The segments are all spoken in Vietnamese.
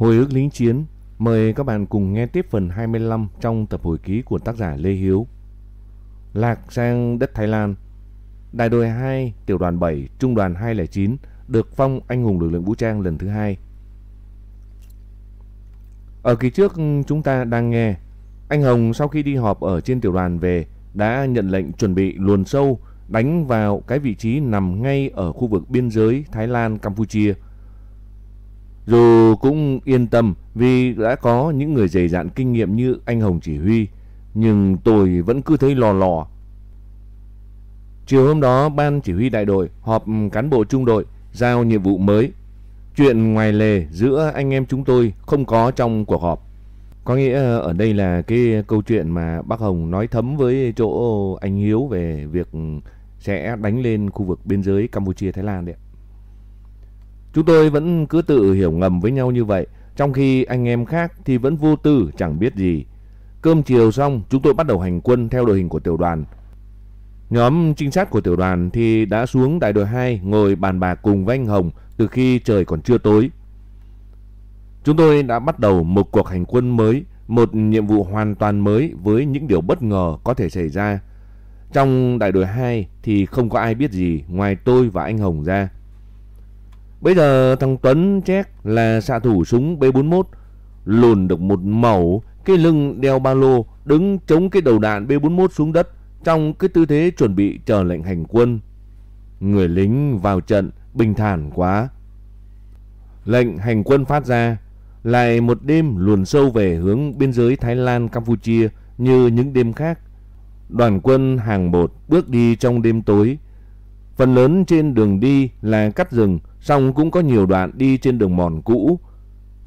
Hồi ức lính chiến, mời các bạn cùng nghe tiếp phần 25 trong tập hồi ký của tác giả Lê Hiếu. Lạc sang đất Thái Lan, Đại đội 2, tiểu đoàn 7, trung đoàn 209 được phong anh hùng lực lượng vũ trang lần thứ hai. Ở kỳ trước chúng ta đang nghe, anh Hồng sau khi đi họp ở trên tiểu đoàn về đã nhận lệnh chuẩn bị luồn sâu đánh vào cái vị trí nằm ngay ở khu vực biên giới Thái Lan Campuchia. Dù cũng yên tâm vì đã có những người dày dạn kinh nghiệm như anh Hồng chỉ huy, nhưng tôi vẫn cứ thấy lò lò. Chiều hôm đó, ban chỉ huy đại đội họp cán bộ trung đội giao nhiệm vụ mới. Chuyện ngoài lề giữa anh em chúng tôi không có trong cuộc họp. Có nghĩa ở đây là cái câu chuyện mà bác Hồng nói thấm với chỗ anh Hiếu về việc sẽ đánh lên khu vực biên giới Campuchia Thái Lan đấy. Chúng tôi vẫn cứ tự hiểu ngầm với nhau như vậy, trong khi anh em khác thì vẫn vô tư chẳng biết gì. Cơm chiều xong, chúng tôi bắt đầu hành quân theo đội hình của tiểu đoàn. Nhóm trinh sát của tiểu đoàn thì đã xuống đại đội 2 ngồi bàn bạc cùng với anh Hồng từ khi trời còn chưa tối. Chúng tôi đã bắt đầu một cuộc hành quân mới, một nhiệm vụ hoàn toàn mới với những điều bất ngờ có thể xảy ra. Trong đại đội 2 thì không có ai biết gì ngoài tôi và anh Hồng ra. Bây giờ thằng Tuấn Chét là xạ thủ súng B41 lùn được một mẩu cái lưng đeo ba lô đứng chống cái đầu đạn B41 xuống đất trong cái tư thế chuẩn bị chờ lệnh hành quân. Người lính vào trận bình thản quá. Lệnh hành quân phát ra lại một đêm luồn sâu về hướng biên giới Thái Lan Campuchia như những đêm khác. Đoàn quân hàng một bước đi trong đêm tối. Phần lớn trên đường đi là cắt rừng, song cũng có nhiều đoạn đi trên đường mòn cũ.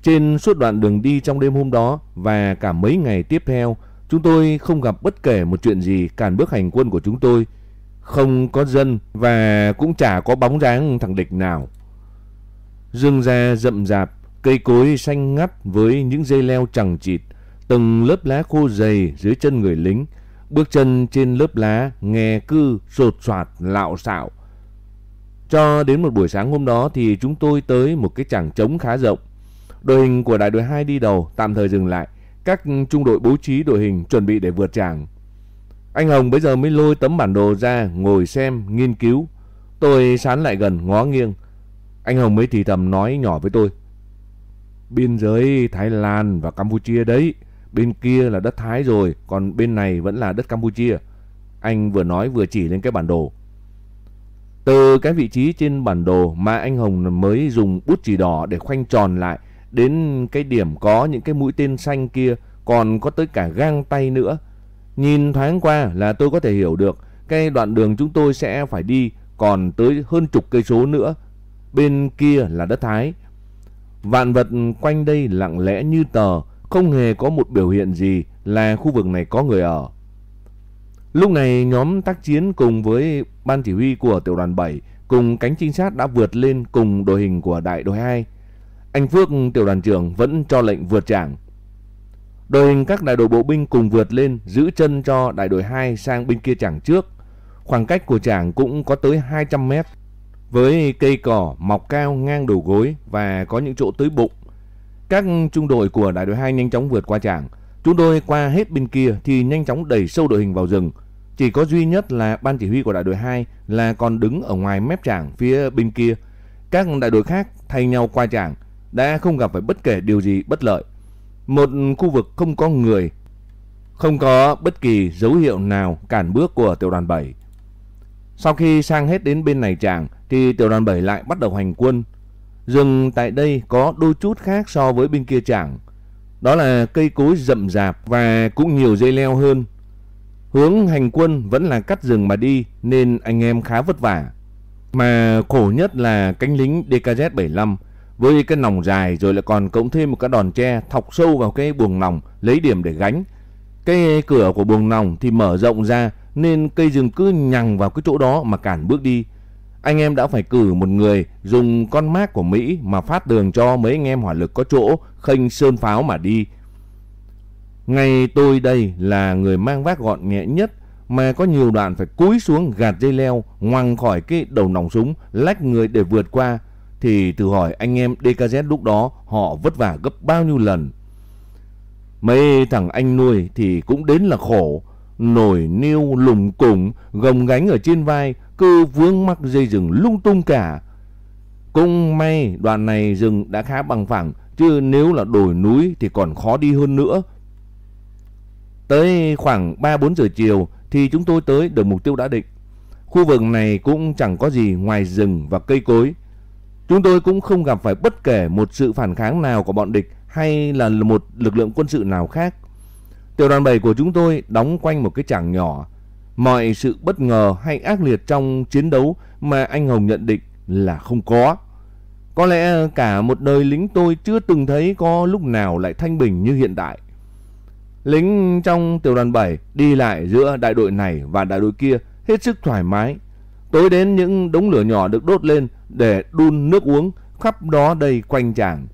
Trên suốt đoạn đường đi trong đêm hôm đó và cả mấy ngày tiếp theo, chúng tôi không gặp bất kể một chuyện gì cản bước hành quân của chúng tôi. Không có dân và cũng chả có bóng dáng thằng địch nào. Rừng ra rậm rạp, cây cối xanh ngắt với những dây leo chẳng chịt, từng lớp lá khô dày dưới chân người lính. Bước chân trên lớp lá nghe cứ sột soạt lạo xạo. Cho đến một buổi sáng hôm đó thì chúng tôi tới một cái chẳng trống khá rộng. Đội hình của đại đội 2 đi đầu tạm thời dừng lại. Các trung đội bố trí đội hình chuẩn bị để vượt chẳng. Anh Hồng bây giờ mới lôi tấm bản đồ ra ngồi xem, nghiên cứu. Tôi sán lại gần ngó nghiêng. Anh Hồng mới thì thầm nói nhỏ với tôi. Biên giới Thái Lan và Campuchia đấy. Bên kia là đất Thái rồi, còn bên này vẫn là đất Campuchia. Anh vừa nói vừa chỉ lên cái bản đồ. Từ cái vị trí trên bản đồ mà anh Hồng mới dùng bút chỉ đỏ để khoanh tròn lại đến cái điểm có những cái mũi tên xanh kia còn có tới cả gang tay nữa. Nhìn thoáng qua là tôi có thể hiểu được cái đoạn đường chúng tôi sẽ phải đi còn tới hơn chục cây số nữa. Bên kia là đất Thái. Vạn vật quanh đây lặng lẽ như tờ, không hề có một biểu hiện gì là khu vực này có người ở. Lúc này nhóm tác chiến cùng với ban chỉ huy của tiểu đoàn 7 cùng cánh trinh sát đã vượt lên cùng đội hình của đại đội 2. Anh Phước, tiểu đoàn trưởng, vẫn cho lệnh vượt trảng. Đội hình các đại đội bộ binh cùng vượt lên, giữ chân cho đại đội 2 sang bên kia trảng trước. Khoảng cách của trảng cũng có tới 200 mét, với cây cỏ mọc cao ngang đầu gối và có những chỗ tới bụng. Các trung đội của đại đội 2 nhanh chóng vượt qua trảng. Chúng tôi qua hết bên kia thì nhanh chóng đẩy sâu đội hình vào rừng. Chỉ có duy nhất là ban chỉ huy của đại đội 2 là còn đứng ở ngoài mép trảng phía bên kia. Các đại đội khác thay nhau qua trảng đã không gặp phải bất kể điều gì bất lợi. Một khu vực không có người, không có bất kỳ dấu hiệu nào cản bước của tiểu đoàn 7. Sau khi sang hết đến bên này trảng thì tiểu đoàn 7 lại bắt đầu hành quân. Rừng tại đây có đôi chút khác so với bên kia trảng. Đó là cây cối rậm rạp và cũng nhiều dây leo hơn. Hướng hành quân vẫn là cắt rừng mà đi, nên anh em khá vất vả. Mà khổ nhất là cánh lính DKZ-75 với cái nòng dài rồi lại còn cộng thêm một cái đòn tre thọc sâu vào cái buồng nòng, lấy điểm để gánh. Cái cửa của buồng nòng thì mở rộng ra, nên cây rừng cứ nhằng vào cái chỗ đó mà cản bước đi. Anh em đã phải cử một người dùng con mác của Mỹ mà phát đường cho mấy anh em hỏa lực có chỗ khênh sơn pháo mà đi. Ngay tôi đây là người mang vác gọn nhẹ nhất mà có nhiều đoạn phải cúi xuống gạt dây leo ngoằng khỏi cái đầu nòng súng lách người để vượt qua thì thử hỏi anh em DKZ lúc đó họ vất vả gấp bao nhiêu lần. Mấy thằng anh nuôi thì cũng đến là khổ, nổi niêu lùng củng, gồng gánh ở trên vai, cứ vướng mắc dây rừng lung tung cả. Cũng may đoạn này rừng đã khá bằng phẳng, chứ nếu là đồi núi thì còn khó đi hơn nữa. Tới khoảng 3-4 giờ chiều thì chúng tôi tới được mục tiêu đã định. Khu vực này cũng chẳng có gì ngoài rừng và cây cối. Chúng tôi cũng không gặp phải bất kể một sự phản kháng nào của bọn địch hay là một lực lượng quân sự nào khác. Tiểu đoàn 7 của chúng tôi đóng quanh một cái trảng nhỏ. Mọi sự bất ngờ hay ác liệt trong chiến đấu mà anh Hồng nhận định là không có. Có lẽ cả một đời lính tôi chưa từng thấy có lúc nào lại thanh bình như hiện tại. Lính trong tiểu đoàn 7 đi lại giữa đại đội này và đại đội kia hết sức thoải mái. Tối đến những đống lửa nhỏ được đốt lên để đun nước uống khắp đó đầy quanh tràng.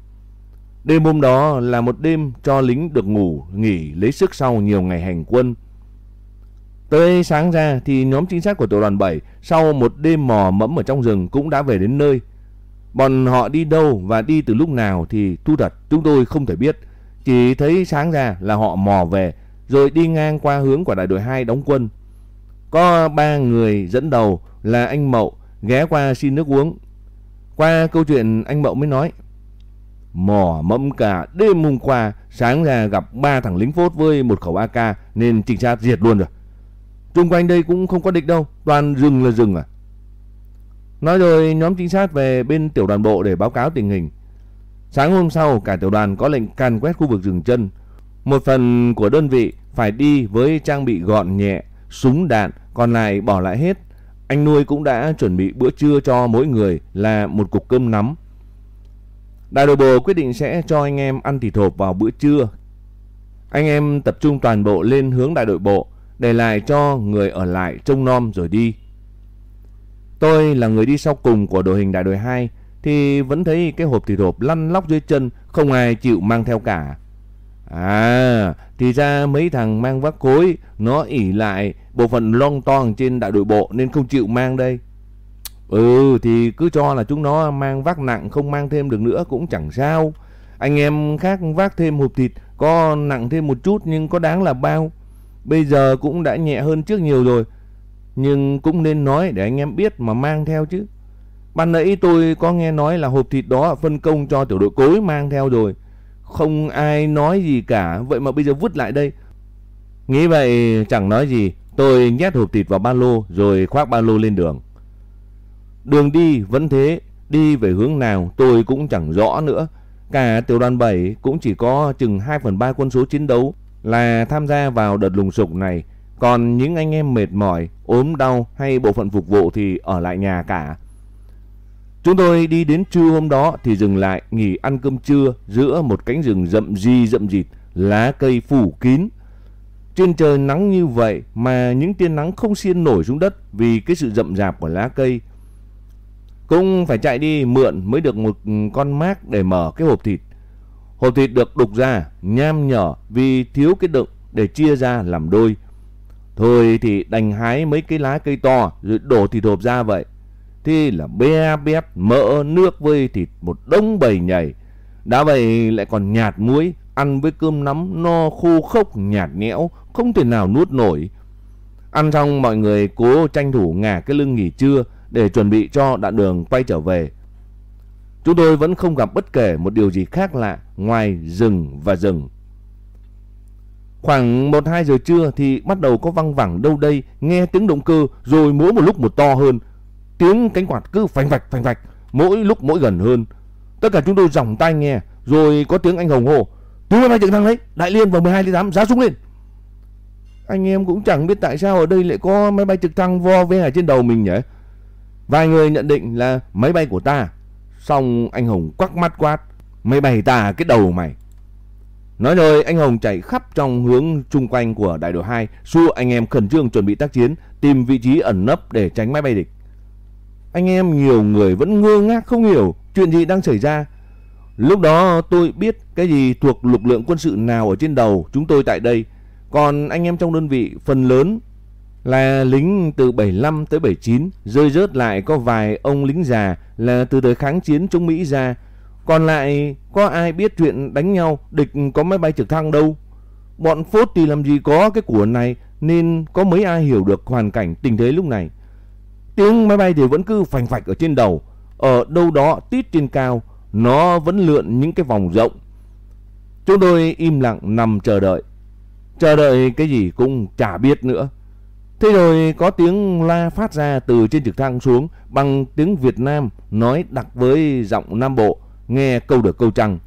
Đêm hôm đó là một đêm cho lính được ngủ, nghỉ lấy sức sau nhiều ngày hành quân. Tới sáng ra thì nhóm trinh sát của tiểu đoàn 7 sau một đêm mò mẫm ở trong rừng cũng đã về đến nơi. Bọn họ đi đâu và đi từ lúc nào thì thu thật chúng tôi không thể biết. Chỉ thấy sáng ra là họ mò về, rồi đi ngang qua hướng của đại đội 2 đóng quân. Có ba người dẫn đầu là anh Mậu, ghé qua xin nước uống. Qua câu chuyện, anh Mậu mới nói. Mò mẫm cả đêm hôm qua, sáng ra gặp ba thằng lính phốt với một khẩu AK nên trinh sát diệt luôn rồi xung quanh đây cũng không có địch đâu, toàn rừng là rừng à. Nói rồi nhóm trinh sát về bên tiểu đoàn bộ để báo cáo tình hình. Sáng hôm sau cả tiểu đoàn có lệnh can quét khu vực rừng chân. Một phần của đơn vị phải đi với trang bị gọn nhẹ, súng đạn, còn lại bỏ lại hết. Anh nuôi cũng đã chuẩn bị bữa trưa cho mỗi người là một cục cơm nắm. Đại đội bộ quyết định sẽ cho anh em ăn thịt hộp vào bữa trưa. Anh em tập trung toàn bộ lên hướng đại đội bộ, để lại cho người ở lại trông nom rồi đi. Tôi là người đi sau cùng của đội hình đại đội 2 thì vẫn thấy cái hộp thịt hộp lăn lóc dưới chân, không ai chịu mang theo cả. À, thì ra mấy thằng mang vác cối nó ỉ lại bộ phận long toang trên đại đội bộ nên không chịu mang đây. Ừ thì cứ cho là chúng nó mang vác nặng không mang thêm được nữa cũng chẳng sao. Anh em khác vác thêm hộp thịt có nặng thêm một chút nhưng có đáng là bao. Bây giờ cũng đã nhẹ hơn trước nhiều rồi. Nhưng cũng nên nói để anh em biết mà mang theo chứ. Ban nãy tôi có nghe nói là hộp thịt đó phân công cho tiểu đội cối mang theo rồi. Không ai nói gì cả, vậy mà bây giờ vứt lại đây. Nghĩ vậy chẳng nói gì, tôi nhét hộp thịt vào ba lô rồi khoác ba lô lên đường. Đường đi vẫn thế, đi về hướng nào tôi cũng chẳng rõ nữa. Cả tiểu đoàn 7 cũng chỉ có chừng 2 phần 3 quân số chiến đấu là tham gia vào đợt lùng sục này. Còn những anh em mệt mỏi, ốm đau hay bộ phận phục vụ thì ở lại nhà cả. Chúng tôi đi đến trưa hôm đó thì dừng lại nghỉ ăn cơm trưa giữa một cánh rừng rậm di rậm rịt, lá cây phủ kín. Trên trời nắng như vậy mà những tia nắng không xiên nổi xuống đất vì cái sự rậm rạp của lá cây. Cũng phải chạy đi mượn mới được một con mác để mở cái hộp thịt. Hộp thịt được đục ra, nham nhở vì thiếu cái đựng để chia ra làm đôi. Thôi thì đành hái mấy cái lá cây to rồi đổ thịt hộp ra vậy. Thì là bé bét mỡ nước với thịt một đống bầy nhảy. Đã vậy lại còn nhạt muối, ăn với cơm nắm no khô khốc nhạt nhẽo, không thể nào nuốt nổi. Ăn xong mọi người cố tranh thủ ngả cái lưng nghỉ trưa để chuẩn bị cho đoạn đường quay trở về. Chúng tôi vẫn không gặp bất kể một điều gì khác lạ ngoài rừng và rừng. Khoảng 1-2 giờ trưa thì bắt đầu có văng vẳng đâu đây, nghe tiếng động cơ rồi mỗi một lúc một to hơn. Tiếng cánh quạt cứ phanh vạch phanh vạch, mỗi lúc mỗi gần hơn. Tất cả chúng tôi dòng tai nghe, rồi có tiếng anh Hồng hồ. Tiếng máy bay trực thăng đấy, Đại Liên và 12 8 giá súng lên. Anh em cũng chẳng biết tại sao ở đây lại có máy bay trực thăng vo ve ở trên đầu mình nhỉ. Vài người nhận định là máy bay của ta. Xong anh hùng quắc mắt quát. Máy bay tà cái đầu mày. Nói rồi anh Hồng chạy khắp trong hướng chung quanh của đại đội 2, xua anh em khẩn trương chuẩn bị tác chiến, tìm vị trí ẩn nấp để tránh máy bay địch. Anh em nhiều người vẫn ngơ ngác không hiểu chuyện gì đang xảy ra. Lúc đó tôi biết cái gì thuộc lực lượng quân sự nào ở trên đầu chúng tôi tại đây. Còn anh em trong đơn vị phần lớn là lính từ 75 tới 79, rơi rớt lại có vài ông lính già là từ thời kháng chiến chống Mỹ ra. Còn lại có ai biết chuyện đánh nhau, địch có máy bay trực thăng đâu. Bọn phốt thì làm gì có cái của này nên có mấy ai hiểu được hoàn cảnh tình thế lúc này. Tiếng máy bay thì vẫn cứ phành phạch ở trên đầu, ở đâu đó tít trên cao, nó vẫn lượn những cái vòng rộng. Chúng tôi im lặng nằm chờ đợi. Chờ đợi cái gì cũng chả biết nữa. Thế rồi có tiếng la phát ra từ trên trực thăng xuống bằng tiếng Việt Nam nói đặc với giọng Nam Bộ, nghe câu được câu trăng.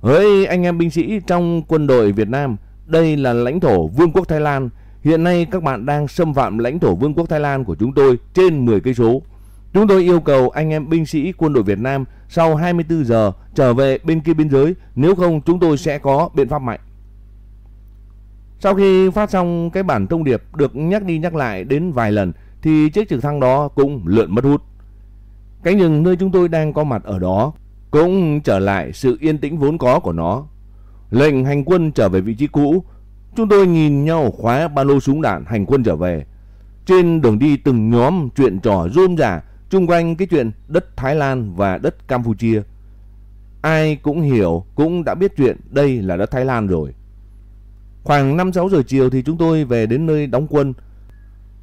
Hỡi anh em binh sĩ trong quân đội Việt Nam, đây là lãnh thổ Vương quốc Thái Lan. Hiện nay các bạn đang xâm phạm lãnh thổ Vương quốc Thái Lan của chúng tôi trên 10 cây số. Chúng tôi yêu cầu anh em binh sĩ quân đội Việt Nam sau 24 giờ trở về bên kia biên giới, nếu không chúng tôi sẽ có biện pháp mạnh. Sau khi phát xong cái bản thông điệp được nhắc đi nhắc lại đến vài lần thì chiếc trực thăng đó cũng lượn mất hút. Cánh rừng nơi chúng tôi đang có mặt ở đó cũng trở lại sự yên tĩnh vốn có của nó. Lệnh hành quân trở về vị trí cũ, chúng tôi nhìn nhau khóa ba lô súng đạn hành quân trở về. Trên đường đi từng nhóm chuyện trò rôm rả chung quanh cái chuyện đất Thái Lan và đất Campuchia. Ai cũng hiểu, cũng đã biết chuyện đây là đất Thái Lan rồi. Khoảng 5-6 giờ chiều thì chúng tôi về đến nơi đóng quân.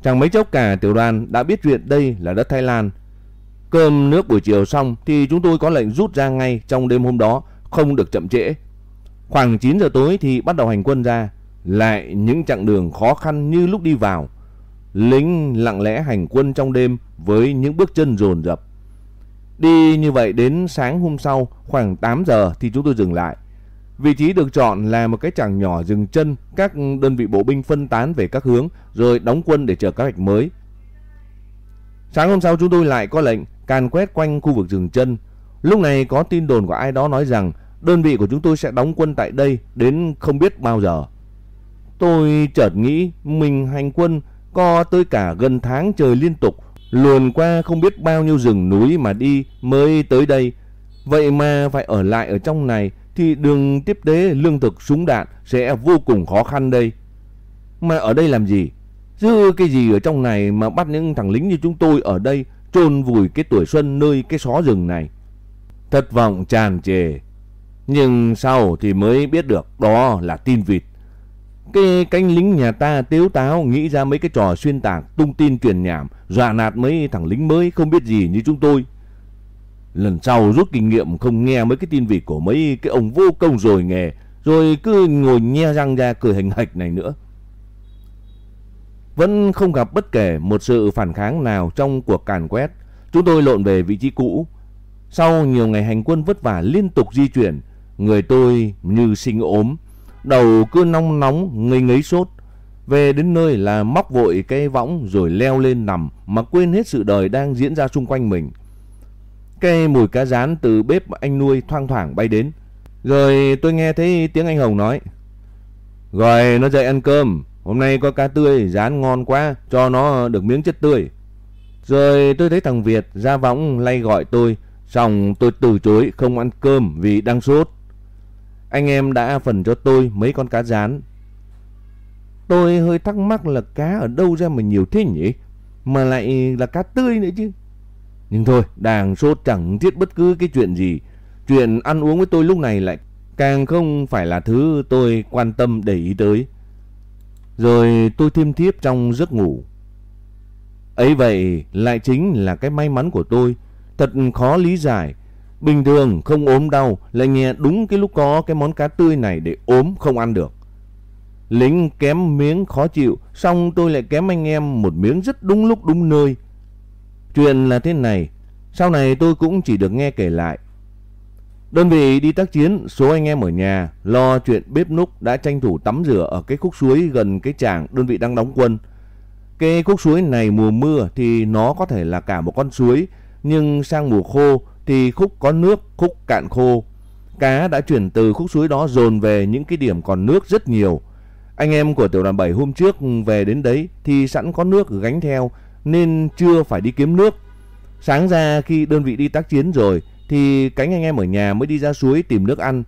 Chẳng mấy chốc cả tiểu đoàn đã biết chuyện đây là đất Thái Lan. Cơm nước buổi chiều xong thì chúng tôi có lệnh rút ra ngay trong đêm hôm đó, không được chậm trễ. Khoảng 9 giờ tối thì bắt đầu hành quân ra, lại những chặng đường khó khăn như lúc đi vào. Lính lặng lẽ hành quân trong đêm với những bước chân dồn dập. Đi như vậy đến sáng hôm sau khoảng 8 giờ thì chúng tôi dừng lại. Vị trí được chọn là một cái tràng nhỏ dừng chân, các đơn vị bộ binh phân tán về các hướng rồi đóng quân để chờ các hoạch mới. Sáng hôm sau chúng tôi lại có lệnh càn quét quanh khu vực dừng chân. Lúc này có tin đồn của ai đó nói rằng đơn vị của chúng tôi sẽ đóng quân tại đây đến không biết bao giờ. Tôi chợt nghĩ mình hành quân co tới cả gần tháng trời liên tục, luồn qua không biết bao nhiêu rừng núi mà đi mới tới đây. Vậy mà phải ở lại ở trong này thì đường tiếp tế lương thực súng đạn sẽ vô cùng khó khăn đây. Mà ở đây làm gì? Chứ cái gì ở trong này mà bắt những thằng lính như chúng tôi ở đây chôn vùi cái tuổi xuân nơi cái xó rừng này. Thất vọng tràn trề. Nhưng sau thì mới biết được đó là tin vịt. Cái cánh lính nhà ta tiếu táo nghĩ ra mấy cái trò xuyên tạc, tung tin truyền nhảm, dọa nạt mấy thằng lính mới không biết gì như chúng tôi. Lần sau rút kinh nghiệm không nghe mấy cái tin vịt của mấy cái ông vô công rồi nghề, rồi cứ ngồi nhe răng ra cười hình hạch này nữa. Vẫn không gặp bất kể một sự phản kháng nào trong cuộc càn quét. Chúng tôi lộn về vị trí cũ. Sau nhiều ngày hành quân vất vả liên tục di chuyển, người tôi như sinh ốm, đầu cứ nóng nóng, ngây ngấy sốt. Về đến nơi là móc vội cái võng rồi leo lên nằm mà quên hết sự đời đang diễn ra xung quanh mình. Cái mùi cá rán từ bếp anh nuôi thoang thoảng bay đến. Rồi tôi nghe thấy tiếng anh Hồng nói. Gọi nó dậy ăn cơm. Hôm nay có cá tươi, rán ngon quá, cho nó được miếng chất tươi. Rồi tôi thấy thằng Việt ra võng lay gọi tôi. Xong tôi từ chối không ăn cơm vì đang sốt. Anh em đã phần cho tôi mấy con cá rán. Tôi hơi thắc mắc là cá ở đâu ra mà nhiều thế nhỉ? Mà lại là cá tươi nữa chứ. Nhưng thôi, đàng sốt chẳng thiết bất cứ cái chuyện gì. Chuyện ăn uống với tôi lúc này lại càng không phải là thứ tôi quan tâm để ý tới. Rồi tôi thêm thiếp trong giấc ngủ. Ấy vậy lại chính là cái may mắn của tôi. Thật khó lý giải. Bình thường không ốm đau lại nghe đúng cái lúc có cái món cá tươi này để ốm không ăn được. Lính kém miếng khó chịu, xong tôi lại kém anh em một miếng rất đúng lúc đúng nơi. Chuyện là thế này, sau này tôi cũng chỉ được nghe kể lại. Đơn vị đi tác chiến, số anh em ở nhà lo chuyện bếp núc đã tranh thủ tắm rửa ở cái khúc suối gần cái tràng đơn vị đang đóng quân. Cái khúc suối này mùa mưa thì nó có thể là cả một con suối, nhưng sang mùa khô thì khúc có nước, khúc cạn khô. Cá đã chuyển từ khúc suối đó dồn về những cái điểm còn nước rất nhiều. Anh em của tiểu đoàn 7 hôm trước về đến đấy thì sẵn có nước gánh theo nên chưa phải đi kiếm nước. Sáng ra khi đơn vị đi tác chiến rồi thì cánh anh em ở nhà mới đi ra suối tìm nước ăn.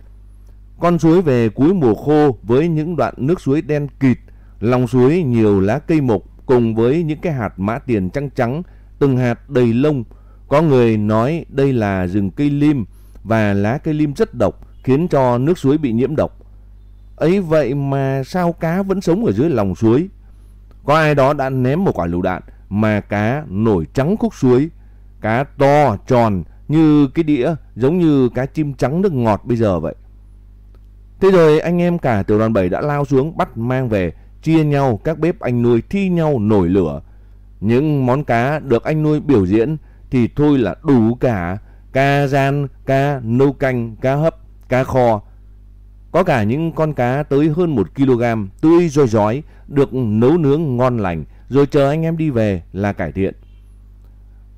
Con suối về cuối mùa khô với những đoạn nước suối đen kịt, Lòng suối nhiều lá cây mục cùng với những cái hạt mã tiền trắng trắng, từng hạt đầy lông. Có người nói đây là rừng cây lim và lá cây lim rất độc khiến cho nước suối bị nhiễm độc. Ấy vậy mà sao cá vẫn sống ở dưới lòng suối? Có ai đó đã ném một quả lựu đạn mà cá nổi trắng khúc suối. Cá to, tròn như cái đĩa giống như cá chim trắng nước ngọt bây giờ vậy. Thế rồi anh em cả tiểu đoàn 7 đã lao xuống bắt mang về, chia nhau các bếp anh nuôi thi nhau nổi lửa. Những món cá được anh nuôi biểu diễn thì thôi là đủ cả cá gian, cá nâu canh, cá hấp, cá kho. Có cả những con cá tới hơn 1 kg tươi roi rói được nấu nướng ngon lành rồi chờ anh em đi về là cải thiện.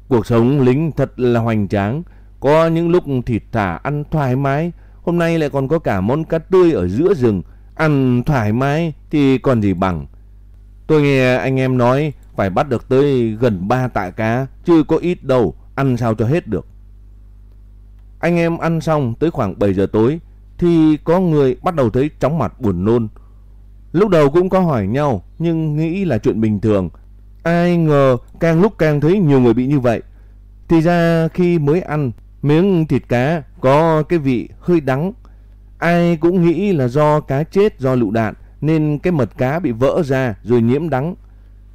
Cuộc sống lính thật là hoành tráng, có những lúc thịt thả ăn thoải mái, hôm nay lại còn có cả món cá tươi ở giữa rừng, ăn thoải mái thì còn gì bằng. Tôi nghe anh em nói phải bắt được tới gần 3 tạ cá, chứ có ít đâu, ăn sao cho hết được. Anh em ăn xong tới khoảng 7 giờ tối thì có người bắt đầu thấy chóng mặt buồn nôn. Lúc đầu cũng có hỏi nhau, nhưng nghĩ là chuyện bình thường. Ai ngờ càng lúc càng thấy nhiều người bị như vậy. Thì ra khi mới ăn, miếng thịt cá có cái vị hơi đắng. Ai cũng nghĩ là do cá chết do lựu đạn, nên cái mật cá bị vỡ ra rồi nhiễm đắng.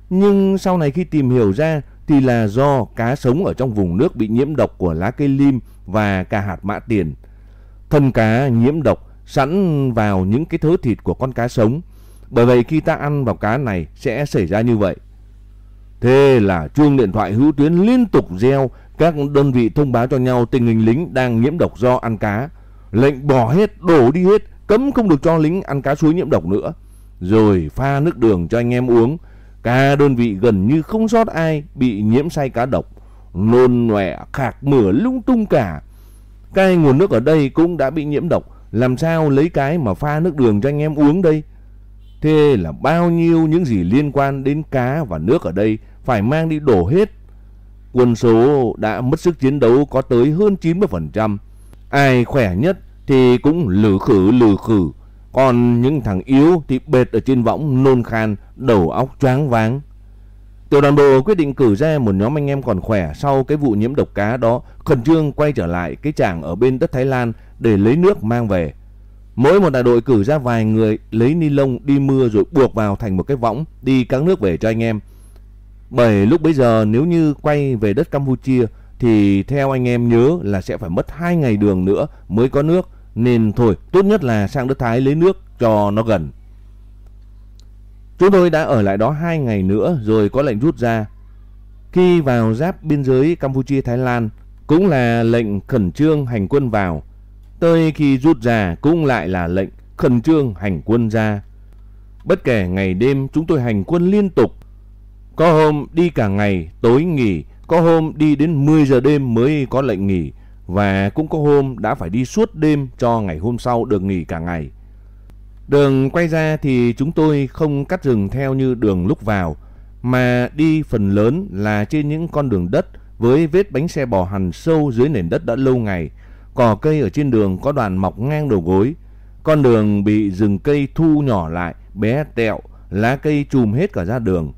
Nhưng sau này khi tìm hiểu ra, thì là do cá sống ở trong vùng nước bị nhiễm độc của lá cây lim và cả hạt mã tiền. Thân cá nhiễm độc, sẵn vào những cái thớ thịt của con cá sống. Bởi vậy khi ta ăn vào cá này sẽ xảy ra như vậy. Thế là chuông điện thoại hữu tuyến liên tục reo các đơn vị thông báo cho nhau tình hình lính đang nhiễm độc do ăn cá. Lệnh bỏ hết, đổ đi hết, cấm không được cho lính ăn cá suối nhiễm độc nữa. Rồi pha nước đường cho anh em uống. Cả đơn vị gần như không sót ai bị nhiễm say cá độc. Nôn nòe, khạc mửa lung tung cả. Cái nguồn nước ở đây cũng đã bị nhiễm độc. Làm sao lấy cái mà pha nước đường cho anh em uống đây? Thế là bao nhiêu những gì liên quan đến cá và nước ở đây phải mang đi đổ hết. Quân số đã mất sức chiến đấu có tới hơn 90%. Ai khỏe nhất thì cũng lử khử lử khử. Còn những thằng yếu thì bệt ở trên võng nôn khan, đầu óc choáng váng. Tiểu đoàn bộ quyết định cử ra một nhóm anh em còn khỏe sau cái vụ nhiễm độc cá đó khẩn trương quay trở lại cái tràng ở bên đất Thái Lan để lấy nước mang về. Mỗi một đại đội cử ra vài người lấy ni lông đi mưa rồi buộc vào thành một cái võng, đi cắn nước về cho anh em. Bởi lúc bấy giờ nếu như quay về đất Campuchia thì theo anh em nhớ là sẽ phải mất 2 ngày đường nữa mới có nước. Nên thôi, tốt nhất là sang đất Thái lấy nước cho nó gần. Chúng tôi đã ở lại đó 2 ngày nữa rồi có lệnh rút ra. Khi vào giáp biên giới Campuchia-Thái Lan, cũng là lệnh khẩn trương hành quân vào. Tới khi rút ra cũng lại là lệnh khẩn trương hành quân ra. Bất kể ngày đêm chúng tôi hành quân liên tục. Có hôm đi cả ngày tối nghỉ, có hôm đi đến 10 giờ đêm mới có lệnh nghỉ và cũng có hôm đã phải đi suốt đêm cho ngày hôm sau được nghỉ cả ngày. Đường quay ra thì chúng tôi không cắt rừng theo như đường lúc vào, mà đi phần lớn là trên những con đường đất với vết bánh xe bò hằn sâu dưới nền đất đã lâu ngày. Cỏ cây ở trên đường có đoạn mọc ngang đầu gối. Con đường bị rừng cây thu nhỏ lại, bé tẹo, lá cây trùm hết cả ra đường.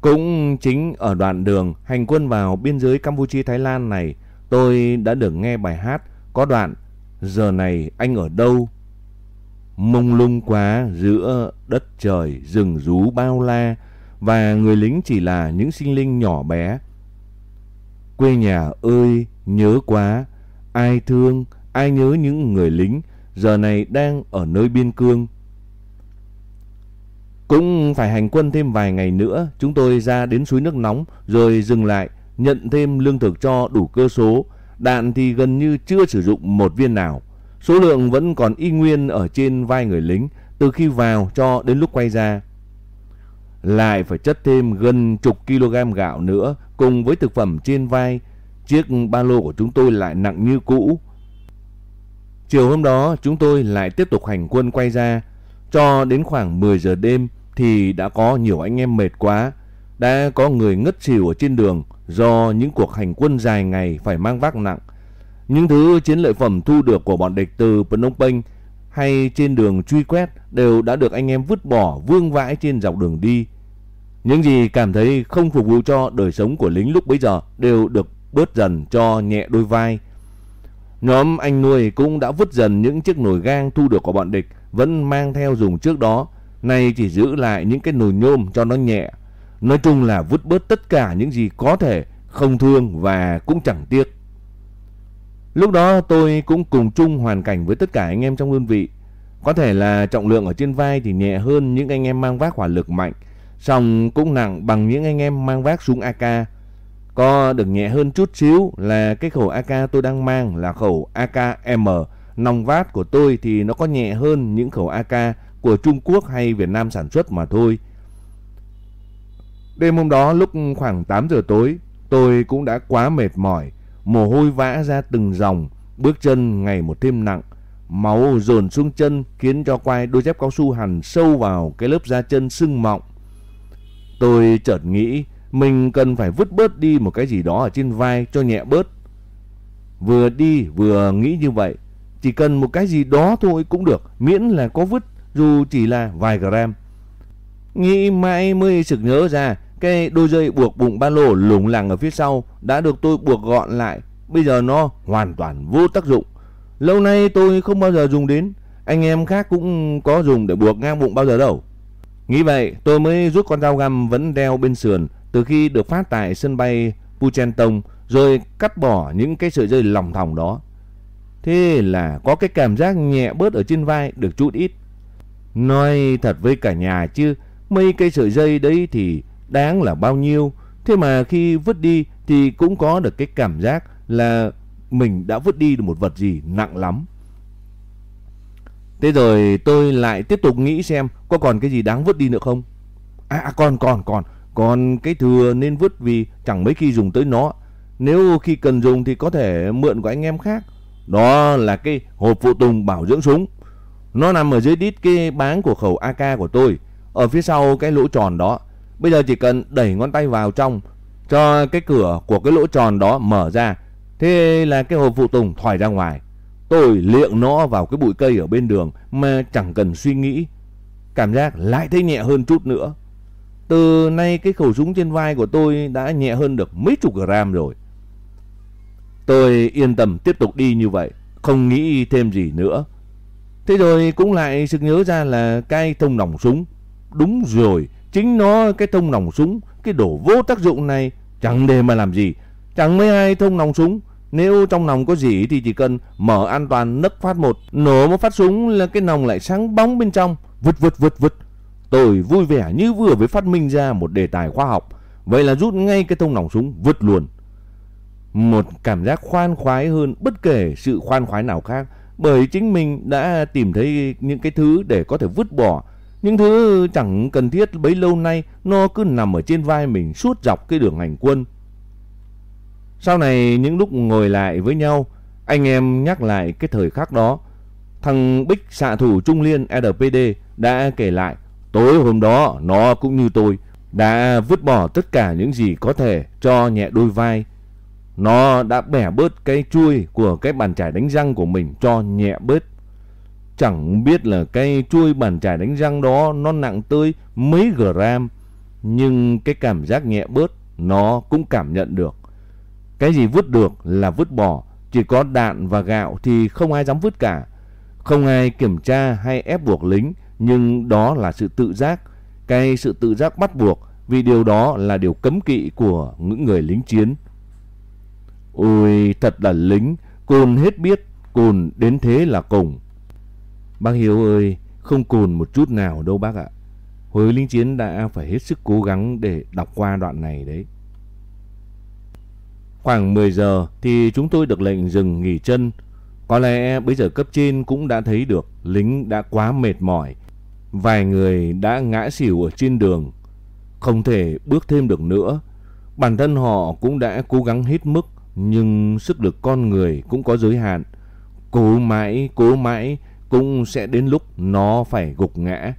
Cũng chính ở đoạn đường hành quân vào biên giới Campuchia-Thái Lan này, tôi đã được nghe bài hát có đoạn Giờ này anh ở đâu mông lung quá giữa đất trời rừng rú bao la và người lính chỉ là những sinh linh nhỏ bé. Quê nhà ơi, nhớ quá, ai thương, ai nhớ những người lính giờ này đang ở nơi biên cương. Cũng phải hành quân thêm vài ngày nữa, chúng tôi ra đến suối nước nóng rồi dừng lại, nhận thêm lương thực cho đủ cơ số, đạn thì gần như chưa sử dụng một viên nào. Số lượng vẫn còn y nguyên ở trên vai người lính từ khi vào cho đến lúc quay ra. Lại phải chất thêm gần chục kg gạo nữa cùng với thực phẩm trên vai. Chiếc ba lô của chúng tôi lại nặng như cũ. Chiều hôm đó, chúng tôi lại tiếp tục hành quân quay ra. Cho đến khoảng 10 giờ đêm thì đã có nhiều anh em mệt quá. Đã có người ngất xỉu ở trên đường do những cuộc hành quân dài ngày phải mang vác nặng. Những thứ chiến lợi phẩm thu được của bọn địch từ Phnom Penh hay trên đường truy quét đều đã được anh em vứt bỏ vương vãi trên dọc đường đi. Những gì cảm thấy không phục vụ cho đời sống của lính lúc bấy giờ đều được bớt dần cho nhẹ đôi vai. Nhóm anh nuôi cũng đã vứt dần những chiếc nồi gang thu được của bọn địch vẫn mang theo dùng trước đó, nay chỉ giữ lại những cái nồi nhôm cho nó nhẹ. Nói chung là vứt bớt tất cả những gì có thể, không thương và cũng chẳng tiếc. Lúc đó tôi cũng cùng chung hoàn cảnh với tất cả anh em trong đơn vị. Có thể là trọng lượng ở trên vai thì nhẹ hơn những anh em mang vác hỏa lực mạnh, song cũng nặng bằng những anh em mang vác súng AK. Có được nhẹ hơn chút xíu là cái khẩu AK tôi đang mang là khẩu AKM. Nòng vát của tôi thì nó có nhẹ hơn những khẩu AK của Trung Quốc hay Việt Nam sản xuất mà thôi. Đêm hôm đó lúc khoảng 8 giờ tối, tôi cũng đã quá mệt mỏi, mồ hôi vã ra từng dòng, bước chân ngày một thêm nặng. Máu dồn xuống chân khiến cho quai đôi dép cao su hằn sâu vào cái lớp da chân sưng mọng. Tôi chợt nghĩ mình cần phải vứt bớt đi một cái gì đó ở trên vai cho nhẹ bớt. Vừa đi vừa nghĩ như vậy, chỉ cần một cái gì đó thôi cũng được, miễn là có vứt dù chỉ là vài gram. Nghĩ mãi mới sực nhớ ra cái đôi dây buộc bụng ba lô lủng lẳng ở phía sau đã được tôi buộc gọn lại, bây giờ nó hoàn toàn vô tác dụng. Lâu nay tôi không bao giờ dùng đến, anh em khác cũng có dùng để buộc ngang bụng bao giờ đâu. Nghĩ vậy, tôi mới rút con dao găm vẫn đeo bên sườn từ khi được phát tại sân bay Puchentong rồi cắt bỏ những cái sợi dây lỏng thòng đó. Thế là có cái cảm giác nhẹ bớt ở trên vai được chút ít. Nói thật với cả nhà chứ, mấy cây sợi dây đấy thì đáng là bao nhiêu. Thế mà khi vứt đi thì cũng có được cái cảm giác là mình đã vứt đi được một vật gì nặng lắm. Thế rồi tôi lại tiếp tục nghĩ xem có còn cái gì đáng vứt đi nữa không. À, à còn còn còn còn cái thừa nên vứt vì chẳng mấy khi dùng tới nó. Nếu khi cần dùng thì có thể mượn của anh em khác. Đó là cái hộp phụ tùng bảo dưỡng súng. Nó nằm ở dưới đít cái báng của khẩu AK của tôi. Ở phía sau cái lỗ tròn đó. Bây giờ chỉ cần đẩy ngón tay vào trong, cho cái cửa của cái lỗ tròn đó mở ra. Thế là cái hộp phụ tùng thoải ra ngoài. Tôi liệng nó vào cái bụi cây ở bên đường mà chẳng cần suy nghĩ. Cảm giác lại thấy nhẹ hơn chút nữa. Từ nay cái khẩu súng trên vai của tôi đã nhẹ hơn được mấy chục gram rồi. Tôi yên tâm tiếp tục đi như vậy, không nghĩ thêm gì nữa. Thế rồi cũng lại sực nhớ ra là cái thông nòng súng. Đúng rồi, chính nó cái thông nòng súng, cái đồ vô tác dụng này chẳng để mà làm gì. Chẳng mấy ai thông nòng súng. Nếu trong nòng có gì thì chỉ cần mở an toàn nấc phát một, nổ một phát súng là cái nòng lại sáng bóng bên trong. vụt vụt vụt vụt, Tôi vui vẻ như vừa mới phát minh ra một đề tài khoa học. Vậy là rút ngay cái thông nòng súng vứt luôn. Một cảm giác khoan khoái hơn bất kể sự khoan khoái nào khác. Bởi chính mình đã tìm thấy những cái thứ để có thể vứt bỏ. Những thứ chẳng cần thiết bấy lâu nay nó cứ nằm ở trên vai mình suốt dọc cái đường hành quân. Sau này những lúc ngồi lại với nhau, anh em nhắc lại cái thời khắc đó. Thằng Bích xạ thủ Trung Liên RPD đã kể lại Tối hôm đó, nó cũng như tôi, đã vứt bỏ tất cả những gì có thể cho nhẹ đôi vai. Nó đã bẻ bớt cái chuôi của cái bàn chải đánh răng của mình cho nhẹ bớt. Chẳng biết là cái chuôi bàn chải đánh răng đó nó nặng tới mấy gram. Nhưng cái cảm giác nhẹ bớt nó cũng cảm nhận được. Cái gì vứt được là vứt bỏ. Chỉ có đạn và gạo thì không ai dám vứt cả. Không ai kiểm tra hay ép buộc lính nhưng đó là sự tự giác, cái sự tự giác bắt buộc vì điều đó là điều cấm kỵ của những người lính chiến. Ôi, thật là lính, cồn hết biết, cồn đến thế là cùng. Bác Hiếu ơi, không cồn một chút nào đâu bác ạ. Hồi lính chiến đã phải hết sức cố gắng để đọc qua đoạn này đấy. Khoảng 10 giờ thì chúng tôi được lệnh dừng nghỉ chân. Có lẽ bây giờ cấp trên cũng đã thấy được lính đã quá mệt mỏi Vài người đã ngã xỉu ở trên đường, không thể bước thêm được nữa. Bản thân họ cũng đã cố gắng hết mức, nhưng sức lực con người cũng có giới hạn. Cố mãi, cố mãi cũng sẽ đến lúc nó phải gục ngã.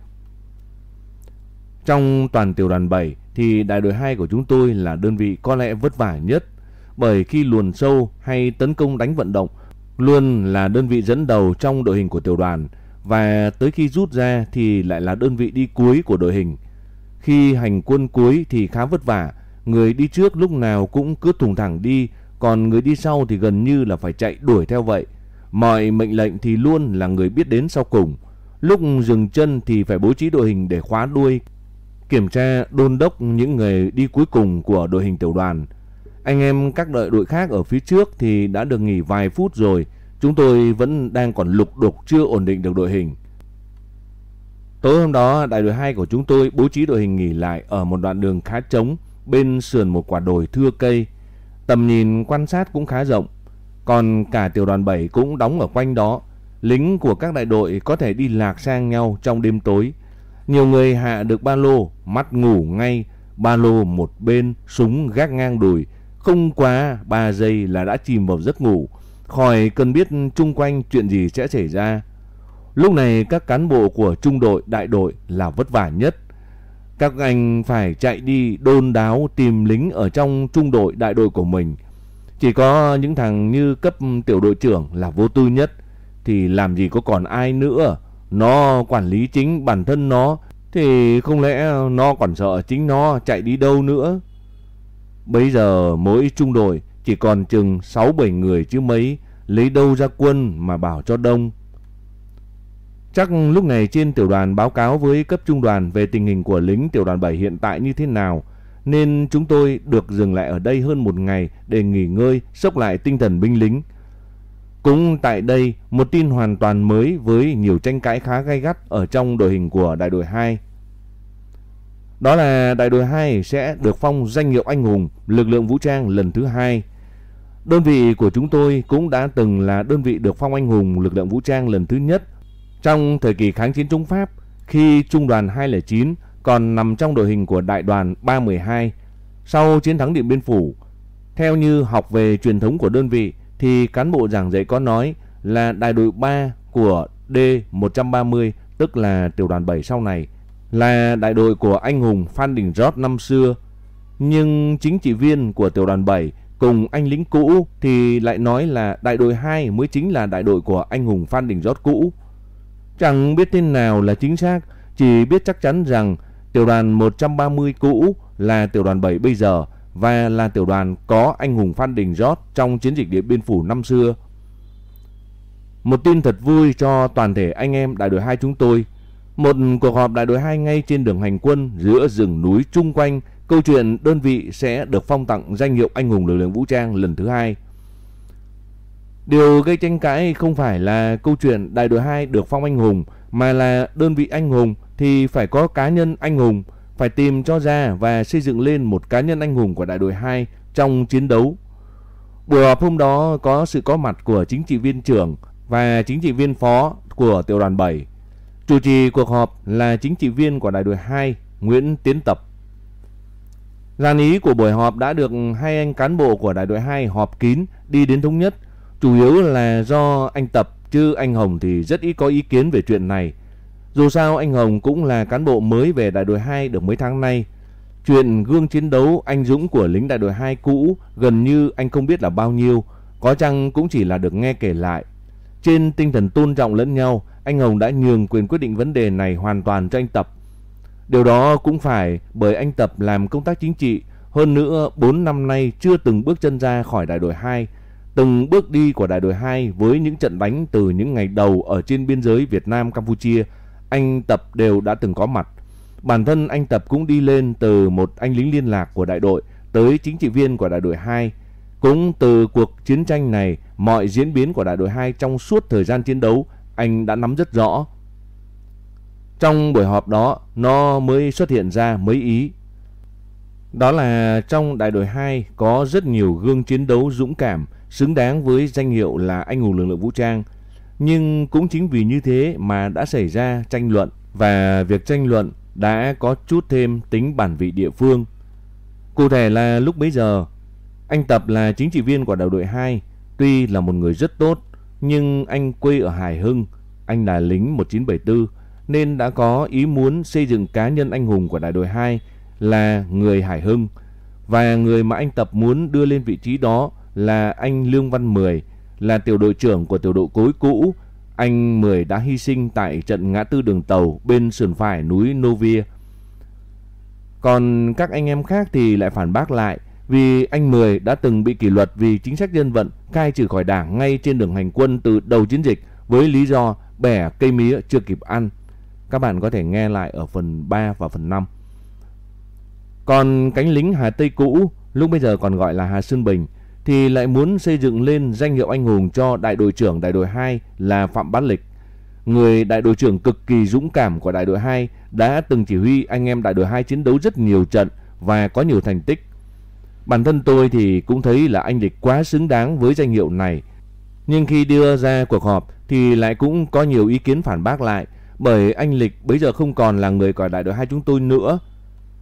Trong toàn tiểu đoàn 7 thì đại đội 2 của chúng tôi là đơn vị có lẽ vất vả nhất bởi khi luồn sâu hay tấn công đánh vận động luôn là đơn vị dẫn đầu trong đội hình của tiểu đoàn và tới khi rút ra thì lại là đơn vị đi cuối của đội hình. Khi hành quân cuối thì khá vất vả, người đi trước lúc nào cũng cứ thùng thẳng đi, còn người đi sau thì gần như là phải chạy đuổi theo vậy. Mọi mệnh lệnh thì luôn là người biết đến sau cùng. Lúc dừng chân thì phải bố trí đội hình để khóa đuôi, kiểm tra đôn đốc những người đi cuối cùng của đội hình tiểu đoàn. Anh em các đội đội khác ở phía trước thì đã được nghỉ vài phút rồi, chúng tôi vẫn đang còn lục đục chưa ổn định được đội hình. Tối hôm đó, đại đội 2 của chúng tôi bố trí đội hình nghỉ lại ở một đoạn đường khá trống bên sườn một quả đồi thưa cây. Tầm nhìn quan sát cũng khá rộng, còn cả tiểu đoàn 7 cũng đóng ở quanh đó. Lính của các đại đội có thể đi lạc sang nhau trong đêm tối. Nhiều người hạ được ba lô, mắt ngủ ngay, ba lô một bên, súng gác ngang đùi. Không quá 3 giây là đã chìm vào giấc ngủ, khỏi cần biết chung quanh chuyện gì sẽ xảy ra. Lúc này các cán bộ của trung đội, đại đội là vất vả nhất. Các anh phải chạy đi đôn đáo tìm lính ở trong trung đội, đại đội của mình. Chỉ có những thằng như cấp tiểu đội trưởng là vô tư nhất thì làm gì có còn ai nữa. Nó quản lý chính bản thân nó thì không lẽ nó còn sợ chính nó chạy đi đâu nữa. Bây giờ mỗi trung đội chỉ còn chừng 6-7 người chứ mấy, lấy đâu ra quân mà bảo cho đông. Chắc lúc này trên tiểu đoàn báo cáo với cấp trung đoàn về tình hình của lính tiểu đoàn 7 hiện tại như thế nào, nên chúng tôi được dừng lại ở đây hơn một ngày để nghỉ ngơi, sốc lại tinh thần binh lính. Cũng tại đây, một tin hoàn toàn mới với nhiều tranh cãi khá gay gắt ở trong đội hình của đại đội 2. Đó là đại đội 2 sẽ được phong danh hiệu anh hùng lực lượng vũ trang lần thứ hai. Đơn vị của chúng tôi cũng đã từng là đơn vị được phong anh hùng lực lượng vũ trang lần thứ nhất trong thời kỳ kháng chiến chống Pháp khi trung đoàn 209 còn nằm trong đội hình của đại đoàn 312 sau chiến thắng Điện Biên Phủ. Theo như học về truyền thống của đơn vị thì cán bộ giảng dạy có nói là đại đội 3 của D130 tức là tiểu đoàn 7 sau này, là đại đội của anh hùng Phan Đình Rót năm xưa. Nhưng chính trị viên của tiểu đoàn 7 cùng anh lính cũ thì lại nói là đại đội 2 mới chính là đại đội của anh hùng Phan Đình giót cũ. Chẳng biết tên nào là chính xác, chỉ biết chắc chắn rằng tiểu đoàn 130 cũ là tiểu đoàn 7 bây giờ và là tiểu đoàn có anh hùng Phan Đình giót trong chiến dịch Điện Biên Phủ năm xưa. Một tin thật vui cho toàn thể anh em đại đội 2 chúng tôi. Một cuộc họp đại đội 2 ngay trên đường hành quân giữa rừng núi chung quanh, câu chuyện đơn vị sẽ được phong tặng danh hiệu anh hùng lực lượng vũ trang lần thứ hai. Điều gây tranh cãi không phải là câu chuyện đại đội 2 được phong anh hùng mà là đơn vị anh hùng thì phải có cá nhân anh hùng, phải tìm cho ra và xây dựng lên một cá nhân anh hùng của đại đội 2 trong chiến đấu. Buổi họp hôm đó có sự có mặt của chính trị viên trưởng và chính trị viên phó của tiểu đoàn 7. Chủ trì cuộc họp là chính trị viên của đại đội 2 Nguyễn Tiến Tập. Gian ý của buổi họp đã được hai anh cán bộ của đại đội 2 họp kín đi đến thống nhất Chủ yếu là do anh Tập chứ anh Hồng thì rất ít có ý kiến về chuyện này. Dù sao anh Hồng cũng là cán bộ mới về đại đội 2 được mấy tháng nay. Chuyện gương chiến đấu anh Dũng của lính đại đội 2 cũ gần như anh không biết là bao nhiêu, có chăng cũng chỉ là được nghe kể lại. Trên tinh thần tôn trọng lẫn nhau, anh Hồng đã nhường quyền quyết định vấn đề này hoàn toàn cho anh Tập. Điều đó cũng phải bởi anh Tập làm công tác chính trị, hơn nữa 4 năm nay chưa từng bước chân ra khỏi đại đội 2 Từng bước đi của đại đội 2 với những trận đánh từ những ngày đầu ở trên biên giới Việt Nam Campuchia, anh Tập đều đã từng có mặt. Bản thân anh Tập cũng đi lên từ một anh lính liên lạc của đại đội tới chính trị viên của đại đội 2. Cũng từ cuộc chiến tranh này, mọi diễn biến của đại đội 2 trong suốt thời gian chiến đấu, anh đã nắm rất rõ. Trong buổi họp đó, nó mới xuất hiện ra mấy ý. Đó là trong đại đội 2 có rất nhiều gương chiến đấu dũng cảm, xứng đáng với danh hiệu là anh hùng lực lượng vũ trang. Nhưng cũng chính vì như thế mà đã xảy ra tranh luận và việc tranh luận đã có chút thêm tính bản vị địa phương. Cụ thể là lúc bấy giờ, anh Tập là chính trị viên của đại đội 2, tuy là một người rất tốt, nhưng anh quê ở Hải Hưng, anh là lính 1974 nên đã có ý muốn xây dựng cá nhân anh hùng của đại đội 2 là người Hải Hưng và người mà anh Tập muốn đưa lên vị trí đó là anh Lương Văn Mười, là tiểu đội trưởng của tiểu đội cối cũ. anh Mười đã hy sinh tại trận ngã tư đường tàu bên sườn phải núi Novia. Còn các anh em khác thì lại phản bác lại vì anh Mười đã từng bị kỷ luật vì chính sách dân vận cai trừ khỏi đảng ngay trên đường hành quân từ đầu chiến dịch với lý do bẻ cây mía chưa kịp ăn. Các bạn có thể nghe lại ở phần 3 và phần 5. Còn cánh lính Hà Tây cũ, lúc bây giờ còn gọi là Hà Sơn Bình, thì lại muốn xây dựng lên danh hiệu anh hùng cho đại đội trưởng đại đội 2 là Phạm Bát Lịch. Người đại đội trưởng cực kỳ dũng cảm của đại đội 2 đã từng chỉ huy anh em đại đội 2 chiến đấu rất nhiều trận và có nhiều thành tích. Bản thân tôi thì cũng thấy là anh Lịch quá xứng đáng với danh hiệu này. Nhưng khi đưa ra cuộc họp thì lại cũng có nhiều ý kiến phản bác lại bởi anh Lịch bây giờ không còn là người của đại đội 2 chúng tôi nữa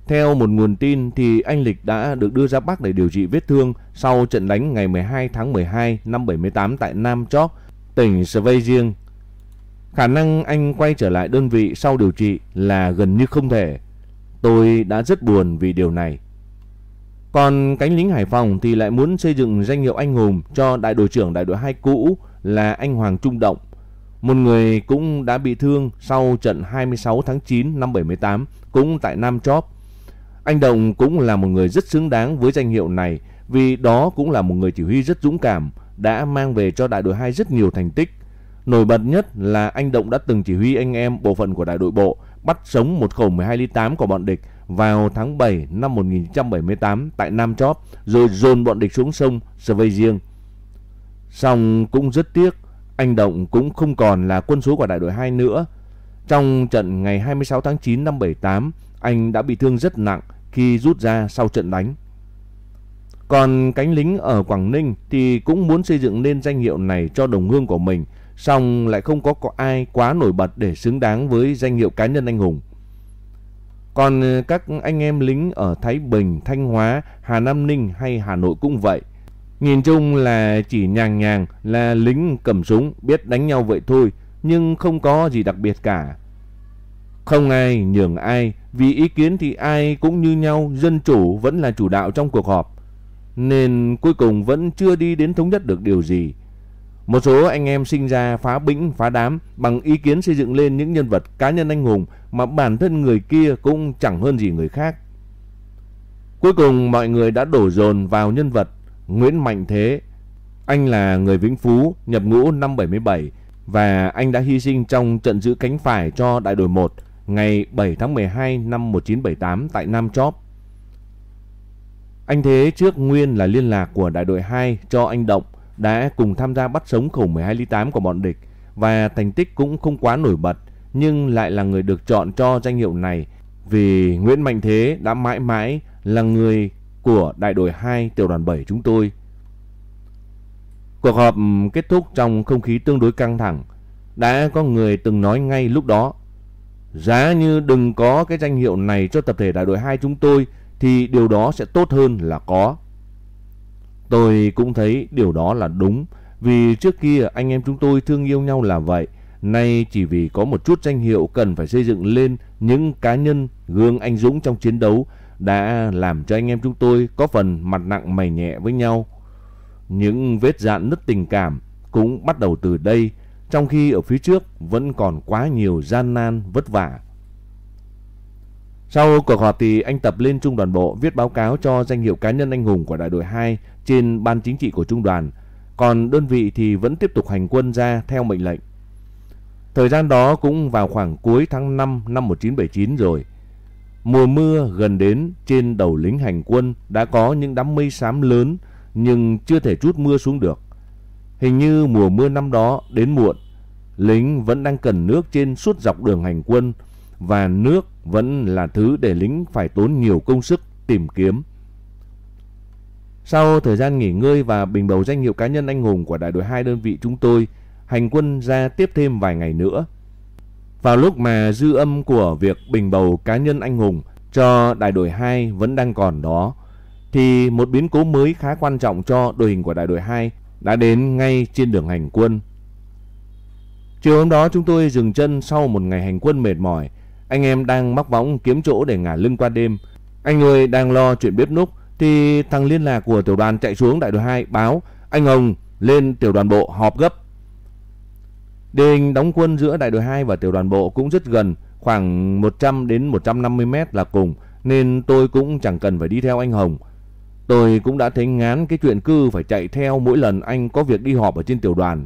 theo một nguồn tin thì anh Lịch đã được đưa ra Bắc để điều trị vết thương sau trận đánh ngày 12 tháng 12 năm 78 tại Nam Chóc, tỉnh Sveijiang. Khả năng anh quay trở lại đơn vị sau điều trị là gần như không thể. Tôi đã rất buồn vì điều này. Còn cánh lính Hải Phòng thì lại muốn xây dựng danh hiệu anh hùng cho đại đội trưởng đại đội 2 cũ là anh Hoàng Trung Động. Một người cũng đã bị thương sau trận 26 tháng 9 năm 78 cũng tại Nam Chóp anh Đồng cũng là một người rất xứng đáng với danh hiệu này vì đó cũng là một người chỉ huy rất dũng cảm, đã mang về cho đại đội 2 rất nhiều thành tích. Nổi bật nhất là anh Động đã từng chỉ huy anh em bộ phận của đại đội bộ bắt sống một khẩu 12 ly 8 của bọn địch vào tháng 7 năm 1978 tại Nam Chóp rồi dồn bọn địch xuống sông Sveijiang. Song cũng rất tiếc, anh Động cũng không còn là quân số của đại đội 2 nữa. Trong trận ngày 26 tháng 9 năm 78, anh đã bị thương rất nặng khi rút ra sau trận đánh. Còn cánh lính ở Quảng Ninh thì cũng muốn xây dựng nên danh hiệu này cho đồng hương của mình, song lại không có, có ai quá nổi bật để xứng đáng với danh hiệu cá nhân anh hùng. Còn các anh em lính ở Thái Bình, Thanh Hóa, Hà Nam Ninh hay Hà Nội cũng vậy. Nhìn chung là chỉ nhàng nhàng là lính cầm súng biết đánh nhau vậy thôi, nhưng không có gì đặc biệt cả. Không ai nhường ai, vì ý kiến thì ai cũng như nhau, dân chủ vẫn là chủ đạo trong cuộc họp. Nên cuối cùng vẫn chưa đi đến thống nhất được điều gì. Một số anh em sinh ra phá bĩnh, phá đám bằng ý kiến xây dựng lên những nhân vật cá nhân anh hùng mà bản thân người kia cũng chẳng hơn gì người khác. Cuối cùng mọi người đã đổ dồn vào nhân vật Nguyễn Mạnh Thế. Anh là người Vĩnh Phú, nhập ngũ năm 77 và anh đã hy sinh trong trận giữ cánh phải cho đại đội 1 ngày 7 tháng 12 năm 1978 tại Nam Chóp. Anh Thế trước nguyên là liên lạc của đại đội 2 cho anh Động đã cùng tham gia bắt sống khẩu 12 ly 8 của bọn địch và thành tích cũng không quá nổi bật nhưng lại là người được chọn cho danh hiệu này vì Nguyễn Mạnh Thế đã mãi mãi là người của đại đội 2 tiểu đoàn 7 chúng tôi. Cuộc họp kết thúc trong không khí tương đối căng thẳng. Đã có người từng nói ngay lúc đó, Giá như đừng có cái danh hiệu này cho tập thể đại đội 2 chúng tôi thì điều đó sẽ tốt hơn là có. Tôi cũng thấy điều đó là đúng, vì trước kia anh em chúng tôi thương yêu nhau là vậy. Nay chỉ vì có một chút danh hiệu cần phải xây dựng lên những cá nhân gương anh dũng trong chiến đấu đã làm cho anh em chúng tôi có phần mặt nặng mày nhẹ với nhau. Những vết dạn nứt tình cảm cũng bắt đầu từ đây trong khi ở phía trước vẫn còn quá nhiều gian nan vất vả. Sau cuộc họp thì anh Tập lên trung đoàn bộ viết báo cáo cho danh hiệu cá nhân anh hùng của đại đội 2 trên ban chính trị của trung đoàn, còn đơn vị thì vẫn tiếp tục hành quân ra theo mệnh lệnh. Thời gian đó cũng vào khoảng cuối tháng 5 năm 1979 rồi. Mùa mưa gần đến trên đầu lính hành quân đã có những đám mây xám lớn nhưng chưa thể chút mưa xuống được. Hình như mùa mưa năm đó đến muộn, lính vẫn đang cần nước trên suốt dọc đường hành quân và nước vẫn là thứ để lính phải tốn nhiều công sức tìm kiếm. Sau thời gian nghỉ ngơi và bình bầu danh hiệu cá nhân anh hùng của đại đội 2 đơn vị chúng tôi, hành quân ra tiếp thêm vài ngày nữa. Vào lúc mà dư âm của việc bình bầu cá nhân anh hùng cho đại đội 2 vẫn đang còn đó, thì một biến cố mới khá quan trọng cho đội hình của đại đội 2 đã đến ngay trên đường hành quân. Chiều hôm đó chúng tôi dừng chân sau một ngày hành quân mệt mỏi. Anh em đang mắc võng kiếm chỗ để ngả lưng qua đêm. Anh nuôi đang lo chuyện bếp núc thì thằng liên lạc của tiểu đoàn chạy xuống đại đội 2 báo anh Hồng lên tiểu đoàn bộ họp gấp. Địa hình đóng quân giữa đại đội 2 và tiểu đoàn bộ cũng rất gần, khoảng 100 đến 150 mét là cùng, nên tôi cũng chẳng cần phải đi theo anh Hồng. Tôi cũng đã thấy ngán cái chuyện cư phải chạy theo mỗi lần anh có việc đi họp ở trên tiểu đoàn,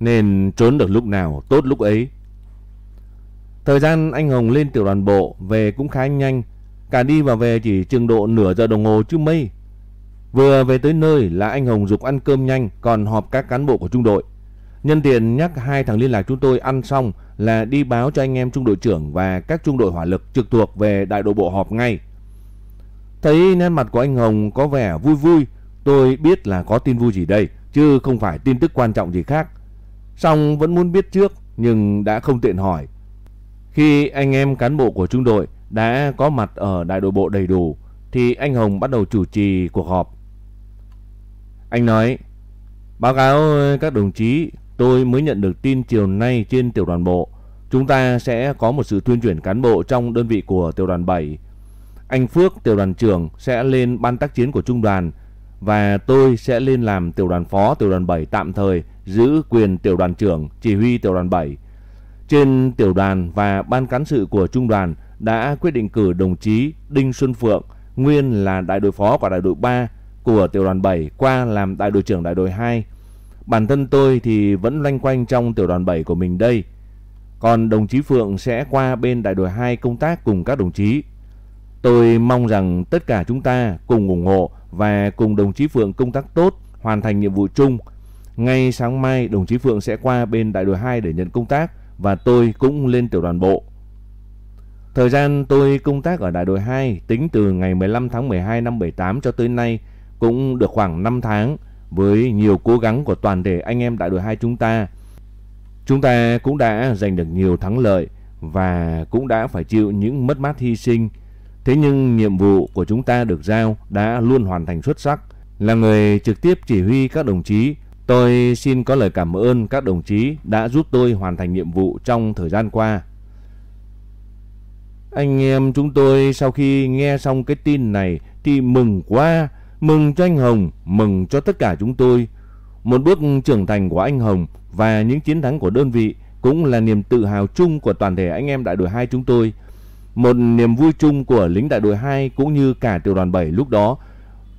nên trốn được lúc nào tốt lúc ấy. Thời gian anh Hồng lên tiểu đoàn bộ về cũng khá nhanh, cả đi và về chỉ chừng độ nửa giờ đồng hồ chứ mây. Vừa về tới nơi là anh Hồng dục ăn cơm nhanh còn họp các cán bộ của trung đội. Nhân tiện nhắc hai thằng liên lạc chúng tôi ăn xong là đi báo cho anh em trung đội trưởng và các trung đội hỏa lực trực thuộc về đại đội bộ họp ngay. Thấy nét mặt của anh Hồng có vẻ vui vui, tôi biết là có tin vui gì đây, chứ không phải tin tức quan trọng gì khác. Xong vẫn muốn biết trước, nhưng đã không tiện hỏi. Khi anh em cán bộ của trung đội đã có mặt ở đại đội bộ đầy đủ, thì anh Hồng bắt đầu chủ trì cuộc họp. Anh nói, báo cáo các đồng chí, tôi mới nhận được tin chiều nay trên tiểu đoàn bộ. Chúng ta sẽ có một sự tuyên truyền cán bộ trong đơn vị của tiểu đoàn 7. Anh Phước, tiểu đoàn trưởng, sẽ lên ban tác chiến của trung đoàn và tôi sẽ lên làm tiểu đoàn phó tiểu đoàn 7 tạm thời giữ quyền tiểu đoàn trưởng chỉ huy tiểu đoàn 7. Trên tiểu đoàn và ban cán sự của trung đoàn đã quyết định cử đồng chí Đinh Xuân Phượng, nguyên là đại đội phó của đại đội 3 của tiểu đoàn 7 qua làm đại đội trưởng đại đội 2. Bản thân tôi thì vẫn loanh quanh trong tiểu đoàn 7 của mình đây. Còn đồng chí Phượng sẽ qua bên đại đội 2 công tác cùng các đồng chí. Tôi mong rằng tất cả chúng ta cùng ủng hộ và cùng đồng chí Phượng công tác tốt, hoàn thành nhiệm vụ chung. Ngay sáng mai đồng chí Phượng sẽ qua bên đại đội 2 để nhận công tác và tôi cũng lên tiểu đoàn bộ. Thời gian tôi công tác ở đại đội 2 tính từ ngày 15 tháng 12 năm 78 cho tới nay cũng được khoảng 5 tháng với nhiều cố gắng của toàn thể anh em đại đội 2 chúng ta. Chúng ta cũng đã giành được nhiều thắng lợi và cũng đã phải chịu những mất mát hy sinh. Thế nhưng nhiệm vụ của chúng ta được giao đã luôn hoàn thành xuất sắc. Là người trực tiếp chỉ huy các đồng chí, tôi xin có lời cảm ơn các đồng chí đã giúp tôi hoàn thành nhiệm vụ trong thời gian qua. Anh em chúng tôi sau khi nghe xong cái tin này thì mừng quá, mừng cho anh Hồng, mừng cho tất cả chúng tôi. Một bước trưởng thành của anh Hồng và những chiến thắng của đơn vị cũng là niềm tự hào chung của toàn thể anh em đại đội 2 chúng tôi. Một niềm vui chung của lính đại đội 2 cũng như cả tiểu đoàn 7 lúc đó.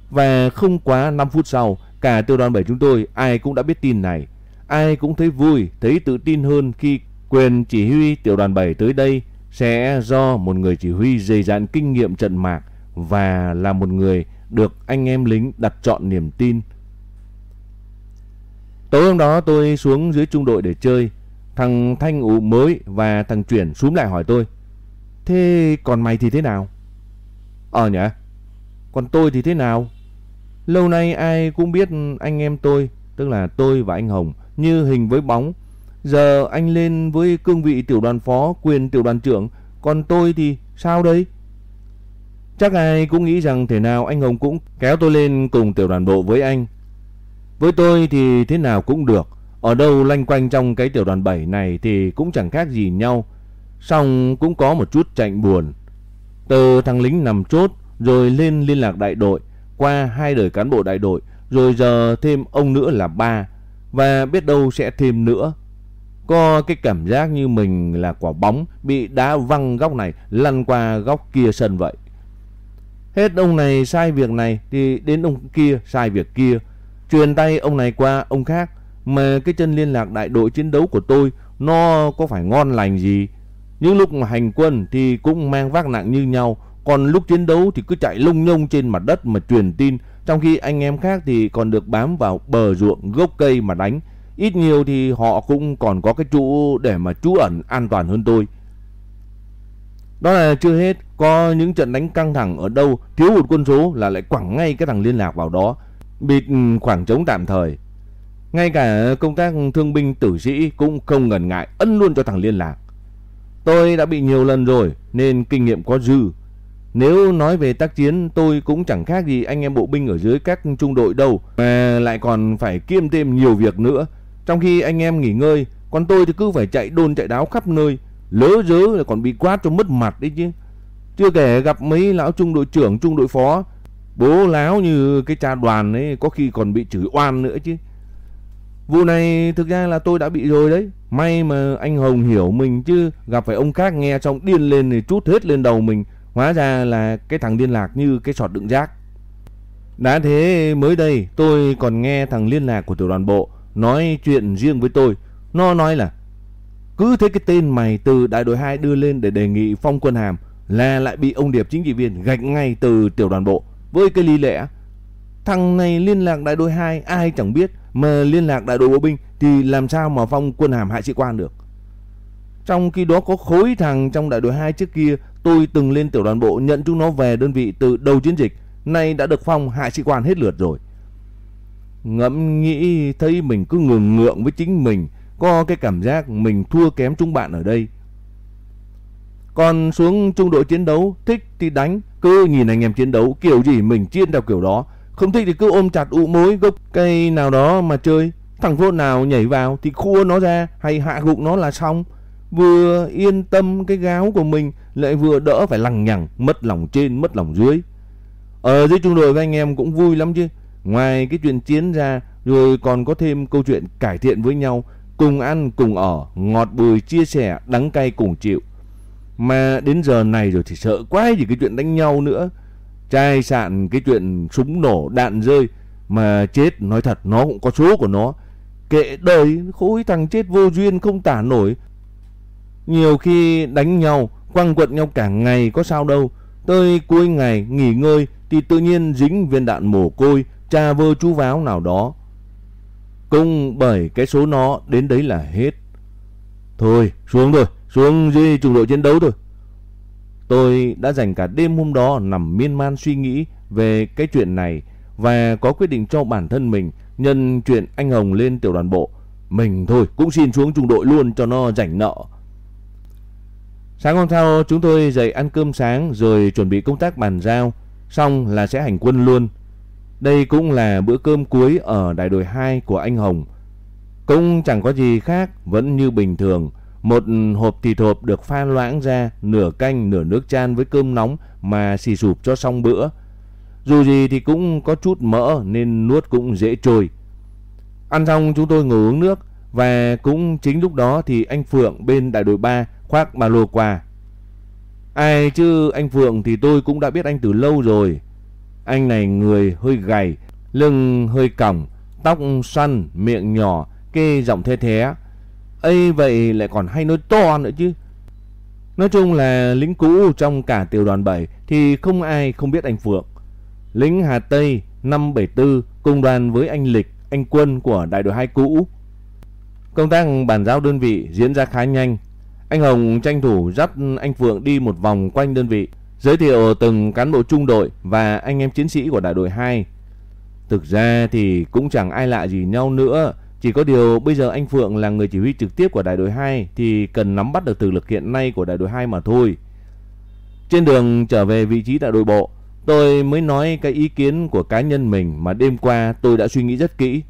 Và không quá 5 phút sau, cả tiểu đoàn 7 chúng tôi ai cũng đã biết tin này. Ai cũng thấy vui, thấy tự tin hơn khi quyền chỉ huy tiểu đoàn 7 tới đây sẽ do một người chỉ huy dày dạn kinh nghiệm trận mạc và là một người được anh em lính đặt chọn niềm tin. Tối hôm đó tôi xuống dưới trung đội để chơi. Thằng Thanh ủ mới và thằng Chuyển xuống lại hỏi tôi. Thế còn mày thì thế nào? Ờ nhỉ? Còn tôi thì thế nào? Lâu nay ai cũng biết anh em tôi, tức là tôi và anh Hồng, như hình với bóng. Giờ anh lên với cương vị tiểu đoàn phó, quyền tiểu đoàn trưởng, còn tôi thì sao đây? Chắc ai cũng nghĩ rằng thế nào anh Hồng cũng kéo tôi lên cùng tiểu đoàn bộ với anh. Với tôi thì thế nào cũng được. Ở đâu lanh quanh trong cái tiểu đoàn 7 này thì cũng chẳng khác gì nhau. Xong cũng có một chút chạnh buồn. Từ thằng lính nằm chốt rồi lên liên lạc đại đội, qua hai đời cán bộ đại đội, rồi giờ thêm ông nữa là ba. Và biết đâu sẽ thêm nữa. Có cái cảm giác như mình là quả bóng bị đá văng góc này lăn qua góc kia sân vậy. Hết ông này sai việc này thì đến ông kia sai việc kia. Truyền tay ông này qua ông khác. Mà cái chân liên lạc đại đội chiến đấu của tôi, nó có phải ngon lành gì. Những lúc mà hành quân thì cũng mang vác nặng như nhau. Còn lúc chiến đấu thì cứ chạy lung nhông trên mặt đất mà truyền tin. Trong khi anh em khác thì còn được bám vào bờ ruộng, gốc cây mà đánh. Ít nhiều thì họ cũng còn có cái chỗ để mà trú ẩn an toàn hơn tôi. Đó là chưa hết, có những trận đánh căng thẳng ở đâu thiếu hụt quân số là lại quẳng ngay cái thằng liên lạc vào đó, bịt ừ, khoảng trống tạm thời. Ngay cả công tác thương binh tử sĩ cũng không ngần ngại ân luôn cho thằng liên lạc. Tôi đã bị nhiều lần rồi nên kinh nghiệm có dư. Nếu nói về tác chiến tôi cũng chẳng khác gì anh em bộ binh ở dưới các trung đội đâu mà lại còn phải kiêm thêm nhiều việc nữa. Trong khi anh em nghỉ ngơi, còn tôi thì cứ phải chạy đôn chạy đáo khắp nơi lỡ dớ là còn bị quát cho mất mặt đấy chứ. Chưa kể gặp mấy lão trung đội trưởng, trung đội phó, bố láo như cái cha đoàn ấy có khi còn bị chửi oan nữa chứ. Vụ này thực ra là tôi đã bị rồi đấy. May mà anh Hồng hiểu mình chứ gặp phải ông khác nghe xong điên lên thì chút hết lên đầu mình. Hóa ra là cái thằng liên lạc như cái sọt đựng rác. Đã thế mới đây tôi còn nghe thằng liên lạc của tiểu đoàn bộ nói chuyện riêng với tôi. Nó nói là cứ thế cái tên mày từ đại đội 2 đưa lên để đề nghị phong quân hàm là lại bị ông Điệp chính trị viên gạch ngay từ tiểu đoàn bộ với cái lý lẽ. Thằng này liên lạc đại đội 2 ai chẳng biết mà liên lạc đại đội bộ binh thì làm sao mà phong quân hàm hạ sĩ quan được. Trong khi đó có khối thằng trong đại đội 2 trước kia tôi từng lên tiểu đoàn bộ nhận chúng nó về đơn vị từ đầu chiến dịch nay đã được phong hạ sĩ quan hết lượt rồi. Ngẫm nghĩ thấy mình cứ ngường ngượng với chính mình, có cái cảm giác mình thua kém chúng bạn ở đây. Còn xuống trung đội chiến đấu, thích thì đánh, cứ nhìn anh em chiến đấu kiểu gì mình chiên theo kiểu đó. Không thích thì cứ ôm chặt ụ mối gốc cây nào đó mà chơi. Thằng vô nào nhảy vào thì khua nó ra hay hạ gục nó là xong. Vừa yên tâm cái gáo của mình lại vừa đỡ phải lằng nhằng, mất lòng trên, mất lòng dưới. Ở dưới trung đội với anh em cũng vui lắm chứ. Ngoài cái chuyện chiến ra rồi còn có thêm câu chuyện cải thiện với nhau, cùng ăn cùng ở, ngọt bùi chia sẻ, đắng cay cùng chịu. Mà đến giờ này rồi thì sợ quá gì cái chuyện đánh nhau nữa. Trai sạn cái chuyện súng nổ đạn rơi mà chết nói thật nó cũng có số của nó. Kệ đời khối thằng chết vô duyên không tả nổi. Nhiều khi đánh nhau, quăng quật nhau cả ngày có sao đâu. Tới cuối ngày nghỉ ngơi thì tự nhiên dính viên đạn mồ côi, cha vơ chú váo nào đó. Cùng bởi cái số nó đến đấy là hết. Thôi, xuống rồi, xuống dưới trung đội chiến đấu thôi. Tôi đã dành cả đêm hôm đó nằm miên man suy nghĩ về cái chuyện này và có quyết định cho bản thân mình nhân chuyện anh Hồng lên tiểu đoàn bộ. Mình thôi cũng xin xuống trung đội luôn cho nó rảnh nợ. Sáng hôm sau chúng tôi dậy ăn cơm sáng rồi chuẩn bị công tác bàn giao, xong là sẽ hành quân luôn. Đây cũng là bữa cơm cuối ở đại đội 2 của anh Hồng. Cũng chẳng có gì khác, vẫn như bình thường. Một hộp thịt hộp được pha loãng ra, nửa canh nửa nước chan với cơm nóng mà xì sụp cho xong bữa. Dù gì thì cũng có chút mỡ nên nuốt cũng dễ trôi. Ăn xong chúng tôi ngồi uống nước và cũng chính lúc đó thì anh Phượng bên đại đội 3 khoác ba lô qua. Ai chứ anh Phượng thì tôi cũng đã biết anh từ lâu rồi. Anh này người hơi gầy, lưng hơi còng, tóc xoăn, miệng nhỏ, kê giọng thê thé. ấy vậy lại còn hay nói to nữa chứ. Nói chung là lính cũ trong cả tiểu đoàn 7 thì không ai không biết anh Phượng. Lính Hà Tây 574 cùng đoàn với anh Lịch, anh Quân của đại đội 2 cũ. Công tác bàn giao đơn vị diễn ra khá nhanh. Anh Hồng tranh thủ dắt anh Phượng đi một vòng quanh đơn vị, giới thiệu từng cán bộ trung đội và anh em chiến sĩ của đại đội 2. Thực ra thì cũng chẳng ai lạ gì nhau nữa, chỉ có điều bây giờ anh Phượng là người chỉ huy trực tiếp của đại đội 2 thì cần nắm bắt được thực lực hiện nay của đại đội 2 mà thôi. Trên đường trở về vị trí đại đội bộ, tôi mới nói cái ý kiến của cá nhân mình mà đêm qua tôi đã suy nghĩ rất kỹ.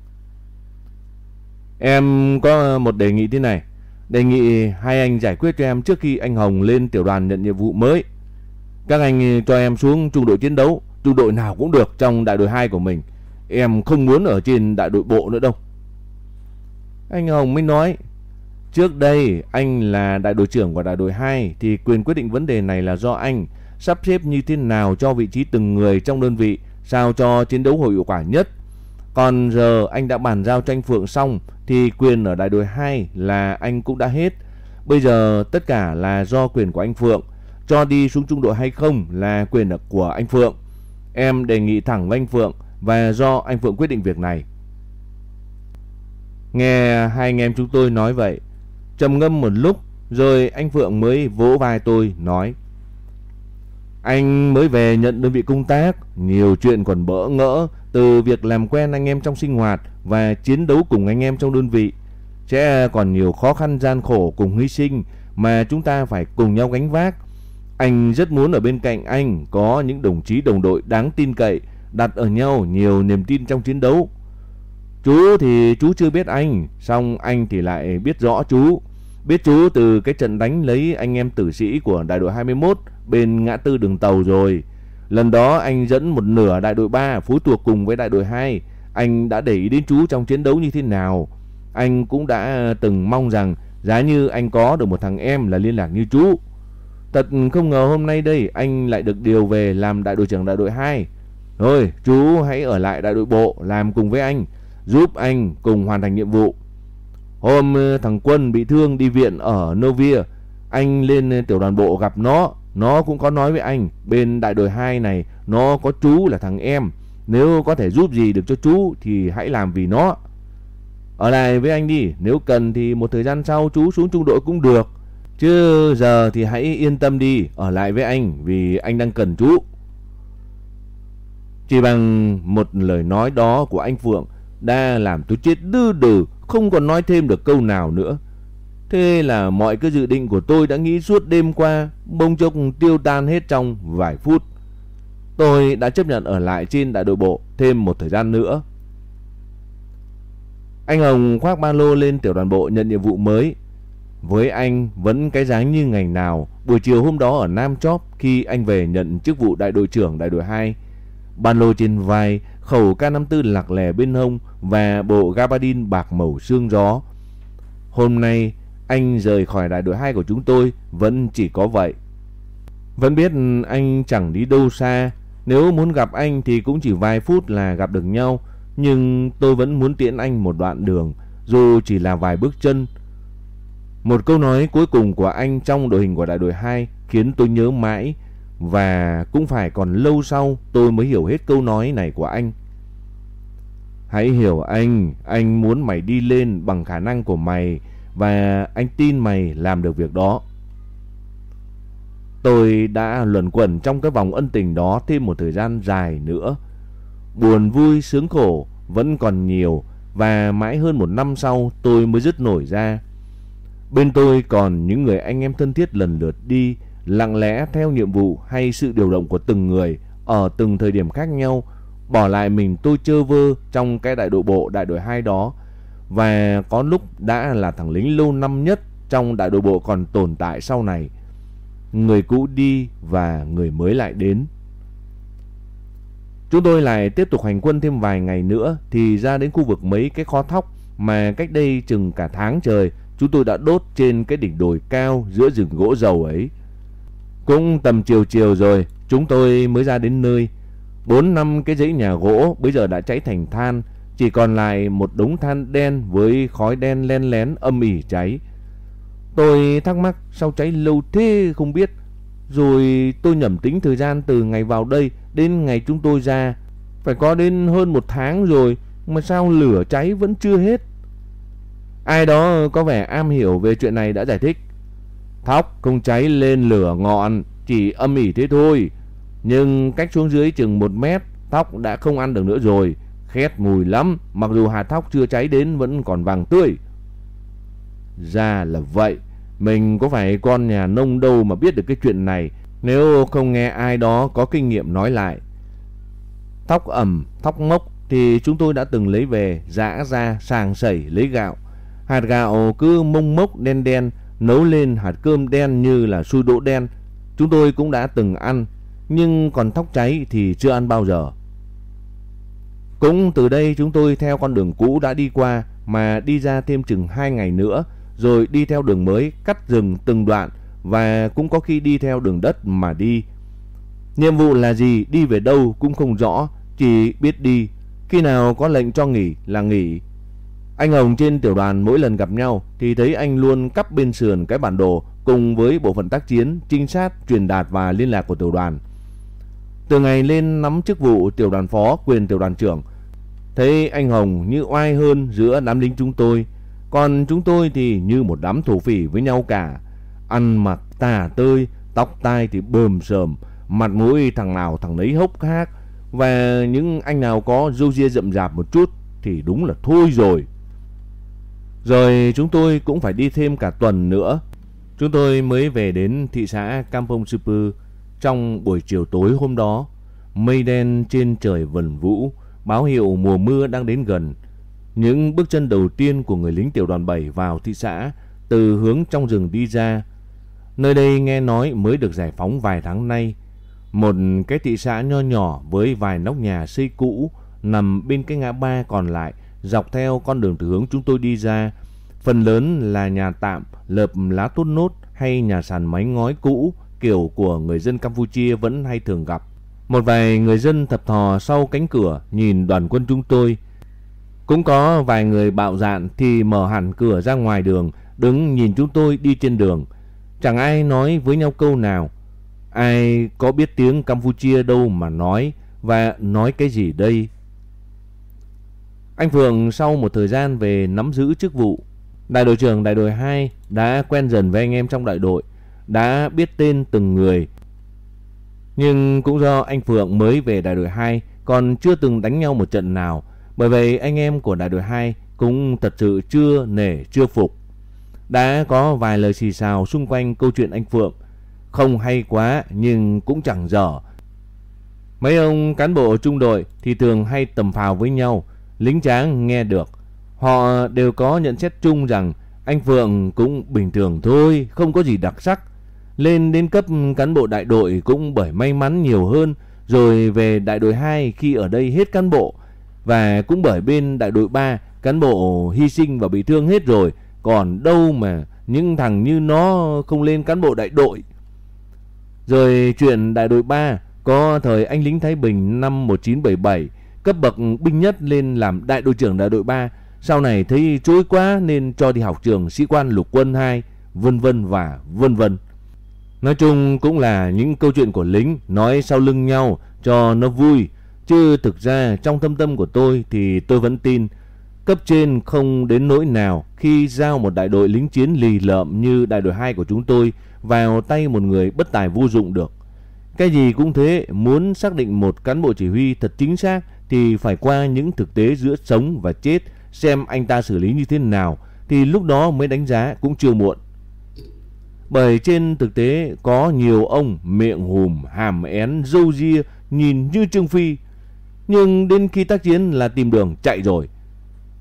Em có một đề nghị thế này. Đề nghị hai anh giải quyết cho em trước khi anh Hồng lên tiểu đoàn nhận nhiệm vụ mới. Các anh cho em xuống trung đội chiến đấu, trung đội nào cũng được trong đại đội 2 của mình. Em không muốn ở trên đại đội bộ nữa đâu. Anh Hồng mới nói, trước đây anh là đại đội trưởng của đại đội 2 thì quyền quyết định vấn đề này là do anh sắp xếp như thế nào cho vị trí từng người trong đơn vị sao cho chiến đấu hội hiệu quả nhất. Còn giờ anh đã bàn giao cho anh Phượng xong thì quyền ở đại đội 2 là anh cũng đã hết. Bây giờ tất cả là do quyền của anh Phượng. Cho đi xuống trung đội hay không là quyền của anh Phượng. Em đề nghị thẳng với anh Phượng và do anh Phượng quyết định việc này. Nghe hai anh em chúng tôi nói vậy, trầm ngâm một lúc rồi anh Phượng mới vỗ vai tôi nói Anh mới về nhận đơn vị công tác, nhiều chuyện còn bỡ ngỡ từ việc làm quen anh em trong sinh hoạt và chiến đấu cùng anh em trong đơn vị. Sẽ còn nhiều khó khăn gian khổ cùng hy sinh mà chúng ta phải cùng nhau gánh vác. Anh rất muốn ở bên cạnh anh có những đồng chí đồng đội đáng tin cậy, đặt ở nhau nhiều niềm tin trong chiến đấu. Chú thì chú chưa biết anh, xong anh thì lại biết rõ chú. Biết chú từ cái trận đánh lấy anh em tử sĩ của đại đội 21 bên ngã tư đường tàu rồi. Lần đó anh dẫn một nửa đại đội 3 phối thuộc cùng với đại đội 2. Anh đã để ý đến chú trong chiến đấu như thế nào. Anh cũng đã từng mong rằng Giá như anh có được một thằng em là liên lạc như chú. Thật không ngờ hôm nay đây anh lại được điều về làm đại đội trưởng đại đội 2. Thôi chú hãy ở lại đại đội bộ làm cùng với anh, giúp anh cùng hoàn thành nhiệm vụ. Hôm ờ, thằng Quân bị thương đi viện ở Novia, anh lên ờ, tiểu đoàn bộ gặp nó, nó cũng có nói với anh, bên đại đội 2 này nó có chú là thằng em, nếu có thể giúp gì được cho chú thì hãy làm vì nó. Ở lại với anh đi, nếu cần thì một thời gian sau chú xuống trung đội cũng được. Chứ giờ thì hãy yên tâm đi, ở lại với anh vì anh đang cần chú. Chỉ bằng một lời nói đó của anh Phượng đã làm tôi chết đư đừ, không còn nói thêm được câu nào nữa. Thế là mọi cái dự định của tôi đã nghĩ suốt đêm qua, bông chốc tiêu tan hết trong vài phút. Tôi đã chấp nhận ở lại trên đại đội bộ thêm một thời gian nữa. Anh Hồng khoác ba lô lên tiểu đoàn bộ nhận nhiệm vụ mới. Với anh vẫn cái dáng như ngày nào, buổi chiều hôm đó ở Nam Chóp khi anh về nhận chức vụ đại đội trưởng đại đội 2. bàn lô trên vai, khẩu K54 lạc lè bên hông và bộ gabardine bạc màu xương gió. Hôm nay anh rời khỏi đại đội 2 của chúng tôi vẫn chỉ có vậy. Vẫn biết anh chẳng đi đâu xa, nếu muốn gặp anh thì cũng chỉ vài phút là gặp được nhau, nhưng tôi vẫn muốn tiễn anh một đoạn đường, dù chỉ là vài bước chân. Một câu nói cuối cùng của anh trong đội hình của đại đội 2 khiến tôi nhớ mãi và cũng phải còn lâu sau tôi mới hiểu hết câu nói này của anh. Hãy hiểu anh, anh muốn mày đi lên bằng khả năng của mày và anh tin mày làm được việc đó. Tôi đã luẩn quẩn trong cái vòng ân tình đó thêm một thời gian dài nữa. Buồn vui sướng khổ vẫn còn nhiều và mãi hơn một năm sau tôi mới dứt nổi ra. Bên tôi còn những người anh em thân thiết lần lượt đi, lặng lẽ theo nhiệm vụ hay sự điều động của từng người ở từng thời điểm khác nhau, bỏ lại mình tôi chơ vơ trong cái đại đội bộ đại đội 2 đó và có lúc đã là thằng lính lâu năm nhất trong đại đội bộ còn tồn tại sau này. Người cũ đi và người mới lại đến. Chúng tôi lại tiếp tục hành quân thêm vài ngày nữa thì ra đến khu vực mấy cái kho thóc mà cách đây chừng cả tháng trời chúng tôi đã đốt trên cái đỉnh đồi cao giữa rừng gỗ dầu ấy. Cũng tầm chiều chiều rồi, chúng tôi mới ra đến nơi. Bốn năm cái dãy nhà gỗ bây giờ đã cháy thành than, chỉ còn lại một đống than đen với khói đen len lén âm ỉ cháy. Tôi thắc mắc sao cháy lâu thế không biết. Rồi tôi nhẩm tính thời gian từ ngày vào đây đến ngày chúng tôi ra. Phải có đến hơn một tháng rồi mà sao lửa cháy vẫn chưa hết. Ai đó có vẻ am hiểu về chuyện này đã giải thích. Thóc không cháy lên lửa ngọn, chỉ âm ỉ thế thôi. Nhưng cách xuống dưới chừng một mét, thóc đã không ăn được nữa rồi. Khét mùi lắm, mặc dù hạt thóc chưa cháy đến vẫn còn vàng tươi. Ra là vậy, mình có phải con nhà nông đâu mà biết được cái chuyện này nếu không nghe ai đó có kinh nghiệm nói lại. Thóc ẩm, thóc mốc thì chúng tôi đã từng lấy về, giã ra, sàng sẩy, lấy gạo. Hạt gạo cứ mông mốc đen đen, nấu lên hạt cơm đen như là xui đỗ đen. Chúng tôi cũng đã từng ăn, nhưng còn thóc cháy thì chưa ăn bao giờ. Cũng từ đây chúng tôi theo con đường cũ đã đi qua mà đi ra thêm chừng 2 ngày nữa rồi đi theo đường mới cắt rừng từng đoạn và cũng có khi đi theo đường đất mà đi. Nhiệm vụ là gì, đi về đâu cũng không rõ, chỉ biết đi. Khi nào có lệnh cho nghỉ là nghỉ. Anh Hồng trên tiểu đoàn mỗi lần gặp nhau thì thấy anh luôn cắp bên sườn cái bản đồ cùng với bộ phận tác chiến, trinh sát, truyền đạt và liên lạc của tiểu đoàn. Từ ngày lên nắm chức vụ tiểu đoàn phó quyền tiểu đoàn trưởng, thấy anh Hồng như oai hơn giữa đám lính chúng tôi, còn chúng tôi thì như một đám thổ phỉ với nhau cả. Ăn mặc tà tơi, tóc tai thì bờm sờm, mặt mũi thằng nào thằng nấy hốc hác và những anh nào có râu ria rậm rạp một chút thì đúng là thôi rồi. Rồi chúng tôi cũng phải đi thêm cả tuần nữa. Chúng tôi mới về đến thị xã Kampong Sipu trong buổi chiều tối hôm đó. Mây đen trên trời vần vũ, báo hiệu mùa mưa đang đến gần. Những bước chân đầu tiên của người lính tiểu đoàn 7 vào thị xã từ hướng trong rừng đi ra. Nơi đây nghe nói mới được giải phóng vài tháng nay. Một cái thị xã nho nhỏ với vài nóc nhà xây cũ nằm bên cái ngã ba còn lại dọc theo con đường từ hướng chúng tôi đi ra phần lớn là nhà tạm, lợp lá tốt nốt hay nhà sàn máy ngói cũ kiểu của người dân Campuchia vẫn hay thường gặp. Một vài người dân thập thò sau cánh cửa nhìn đoàn quân chúng tôi. Cũng có vài người bạo dạn thì mở hẳn cửa ra ngoài đường, đứng nhìn chúng tôi đi trên đường. Chẳng ai nói với nhau câu nào. Ai có biết tiếng Campuchia đâu mà nói và nói cái gì đây? Anh Phượng sau một thời gian về nắm giữ chức vụ, đại đội trưởng đại đội 2 đã quen dần với anh em trong đại đội, đã biết tên từng người. Nhưng cũng do anh Phượng mới về đại đội 2 còn chưa từng đánh nhau một trận nào, bởi vậy anh em của đại đội 2 cũng thật sự chưa nể chưa phục. Đã có vài lời xì xào xung quanh câu chuyện anh Phượng, không hay quá nhưng cũng chẳng dở. Mấy ông cán bộ trung đội thì thường hay tầm phào với nhau, lính tráng nghe được. Họ đều có nhận xét chung rằng anh Phượng cũng bình thường thôi, không có gì đặc sắc. Lên đến cấp cán bộ đại đội cũng bởi may mắn nhiều hơn, rồi về đại đội 2 khi ở đây hết cán bộ, và cũng bởi bên đại đội 3 cán bộ hy sinh và bị thương hết rồi, còn đâu mà những thằng như nó không lên cán bộ đại đội. Rồi chuyện đại đội 3 có thời anh lính Thái Bình năm 1977 cấp bậc binh nhất lên làm đại đội trưởng đại đội 3, sau này thấy chối quá nên cho đi học trường sĩ quan lục quân 2, vân vân và vân vân. Nói chung cũng là những câu chuyện của lính nói sau lưng nhau cho nó vui, chứ thực ra trong thâm tâm của tôi thì tôi vẫn tin cấp trên không đến nỗi nào khi giao một đại đội lính chiến lì lợm như đại đội 2 của chúng tôi vào tay một người bất tài vô dụng được. Cái gì cũng thế, muốn xác định một cán bộ chỉ huy thật chính xác thì phải qua những thực tế giữa sống và chết xem anh ta xử lý như thế nào thì lúc đó mới đánh giá cũng chưa muộn. Bởi trên thực tế có nhiều ông miệng hùm, hàm én, dâu ria nhìn như Trương Phi nhưng đến khi tác chiến là tìm đường chạy rồi.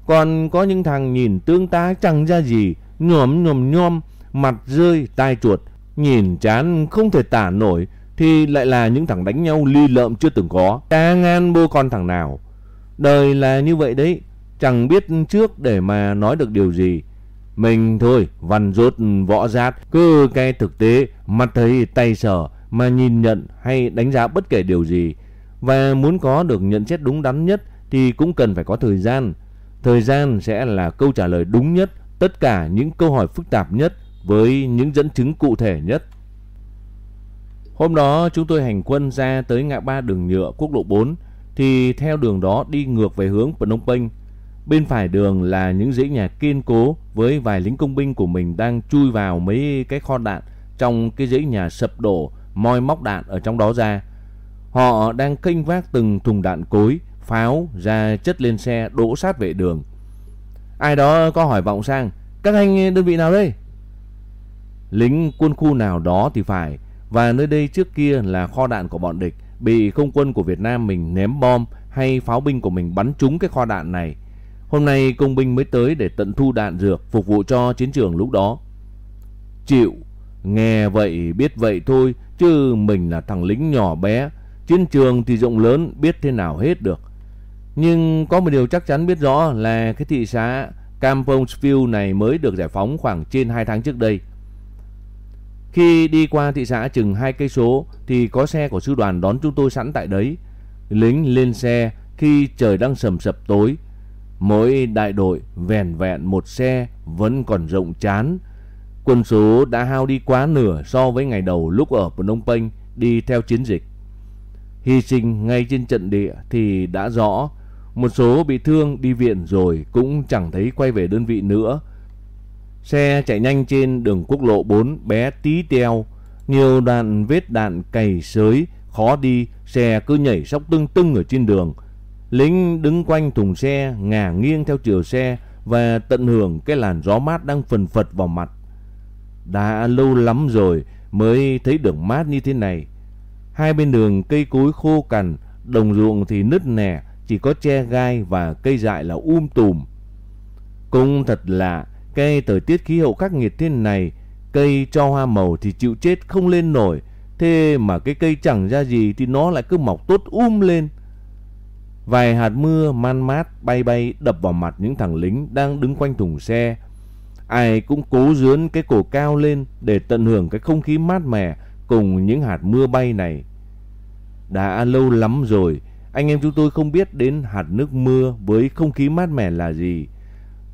Còn có những thằng nhìn tương tá chẳng ra gì, nhòm nhòm nhòm, mặt rơi, tai chuột, nhìn chán không thể tả nổi thì lại là những thằng đánh nhau ly lợm chưa từng có. Cả ngan bô con thằng nào. Đời là như vậy đấy, chẳng biết trước để mà nói được điều gì. Mình thôi, văn rốt võ giát cứ cái thực tế, mắt thấy tay sở mà nhìn nhận hay đánh giá bất kể điều gì. Và muốn có được nhận xét đúng đắn nhất thì cũng cần phải có thời gian. Thời gian sẽ là câu trả lời đúng nhất tất cả những câu hỏi phức tạp nhất với những dẫn chứng cụ thể nhất. Hôm đó chúng tôi hành quân ra tới ngã ba đường nhựa quốc lộ 4 thì theo đường đó đi ngược về hướng Phnom Penh. Bên phải đường là những dãy nhà kiên cố với vài lính công binh của mình đang chui vào mấy cái kho đạn trong cái dãy nhà sập đổ, moi móc đạn ở trong đó ra. Họ đang kênh vác từng thùng đạn cối, pháo ra chất lên xe đổ sát vệ đường. Ai đó có hỏi vọng sang, các anh đơn vị nào đây? Lính quân khu nào đó thì phải, và nơi đây trước kia là kho đạn của bọn địch, bị không quân của Việt Nam mình ném bom hay pháo binh của mình bắn trúng cái kho đạn này. Hôm nay công binh mới tới để tận thu đạn dược phục vụ cho chiến trường lúc đó. Chịu, nghe vậy biết vậy thôi, chứ mình là thằng lính nhỏ bé, chiến trường thì rộng lớn biết thế nào hết được. Nhưng có một điều chắc chắn biết rõ là cái thị xã Campongsville này mới được giải phóng khoảng trên 2 tháng trước đây. Khi đi qua thị xã chừng hai cây số, thì có xe của sư đoàn đón chúng tôi sẵn tại đấy. Lính lên xe khi trời đang sầm sập tối. Mỗi đại đội vẹn vẹn một xe vẫn còn rộng chán. Quân số đã hao đi quá nửa so với ngày đầu lúc ở Phnom Penh đi theo chiến dịch. Hy sinh ngay trên trận địa thì đã rõ. Một số bị thương đi viện rồi cũng chẳng thấy quay về đơn vị nữa Xe chạy nhanh trên đường quốc lộ 4 bé tí teo, nhiều đoạn vết đạn cày sới, khó đi, xe cứ nhảy sóc tưng tưng ở trên đường. Lính đứng quanh thùng xe, ngả nghiêng theo chiều xe và tận hưởng cái làn gió mát đang phần phật vào mặt. Đã lâu lắm rồi mới thấy đường mát như thế này. Hai bên đường cây cối khô cằn, đồng ruộng thì nứt nẻ, chỉ có tre gai và cây dại là um tùm. Cũng thật lạ, cái thời tiết khí hậu khắc nghiệt thế này, cây cho hoa màu thì chịu chết không lên nổi. Thế mà cái cây chẳng ra gì thì nó lại cứ mọc tốt um lên. Vài hạt mưa man mát bay bay đập vào mặt những thằng lính đang đứng quanh thùng xe. ai cũng cố dướn cái cổ cao lên để tận hưởng cái không khí mát mẻ cùng những hạt mưa bay này. Đã lâu lắm rồi, anh em chúng tôi không biết đến hạt nước mưa với không khí mát mẻ là gì.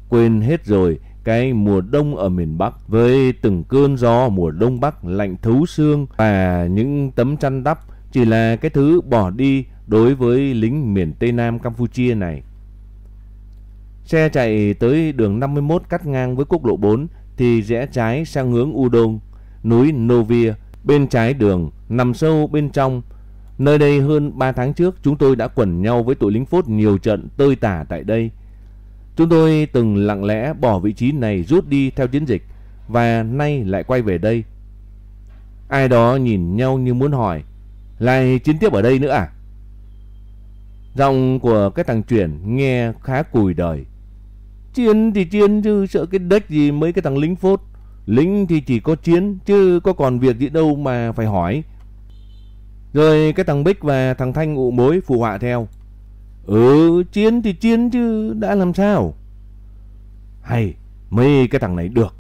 Quên hết rồi cái mùa đông ở miền Bắc với từng cơn gió mùa đông Bắc lạnh thấu xương và những tấm chăn đắp chỉ là cái thứ bỏ đi đối với lính miền Tây Nam Campuchia này. Xe chạy tới đường 51 cắt ngang với quốc lộ 4 thì rẽ trái sang hướng Udon, núi Novia, bên trái đường, nằm sâu bên trong. Nơi đây hơn 3 tháng trước chúng tôi đã quẩn nhau với tụi lính phốt nhiều trận tơi tả tại đây. Chúng tôi từng lặng lẽ bỏ vị trí này rút đi theo chiến dịch và nay lại quay về đây. Ai đó nhìn nhau như muốn hỏi, lại chiến tiếp ở đây nữa à? Giọng của cái thằng chuyển nghe khá cùi đời. Chiến thì chiến chứ sợ cái đếch gì mấy cái thằng lính phốt. Lính thì chỉ có chiến chứ có còn việc gì đâu mà phải hỏi. Rồi cái thằng Bích và thằng Thanh ụ mối phụ họa theo. Ừ, chiến thì chiến chứ đã làm sao? Hay, mấy cái thằng này được.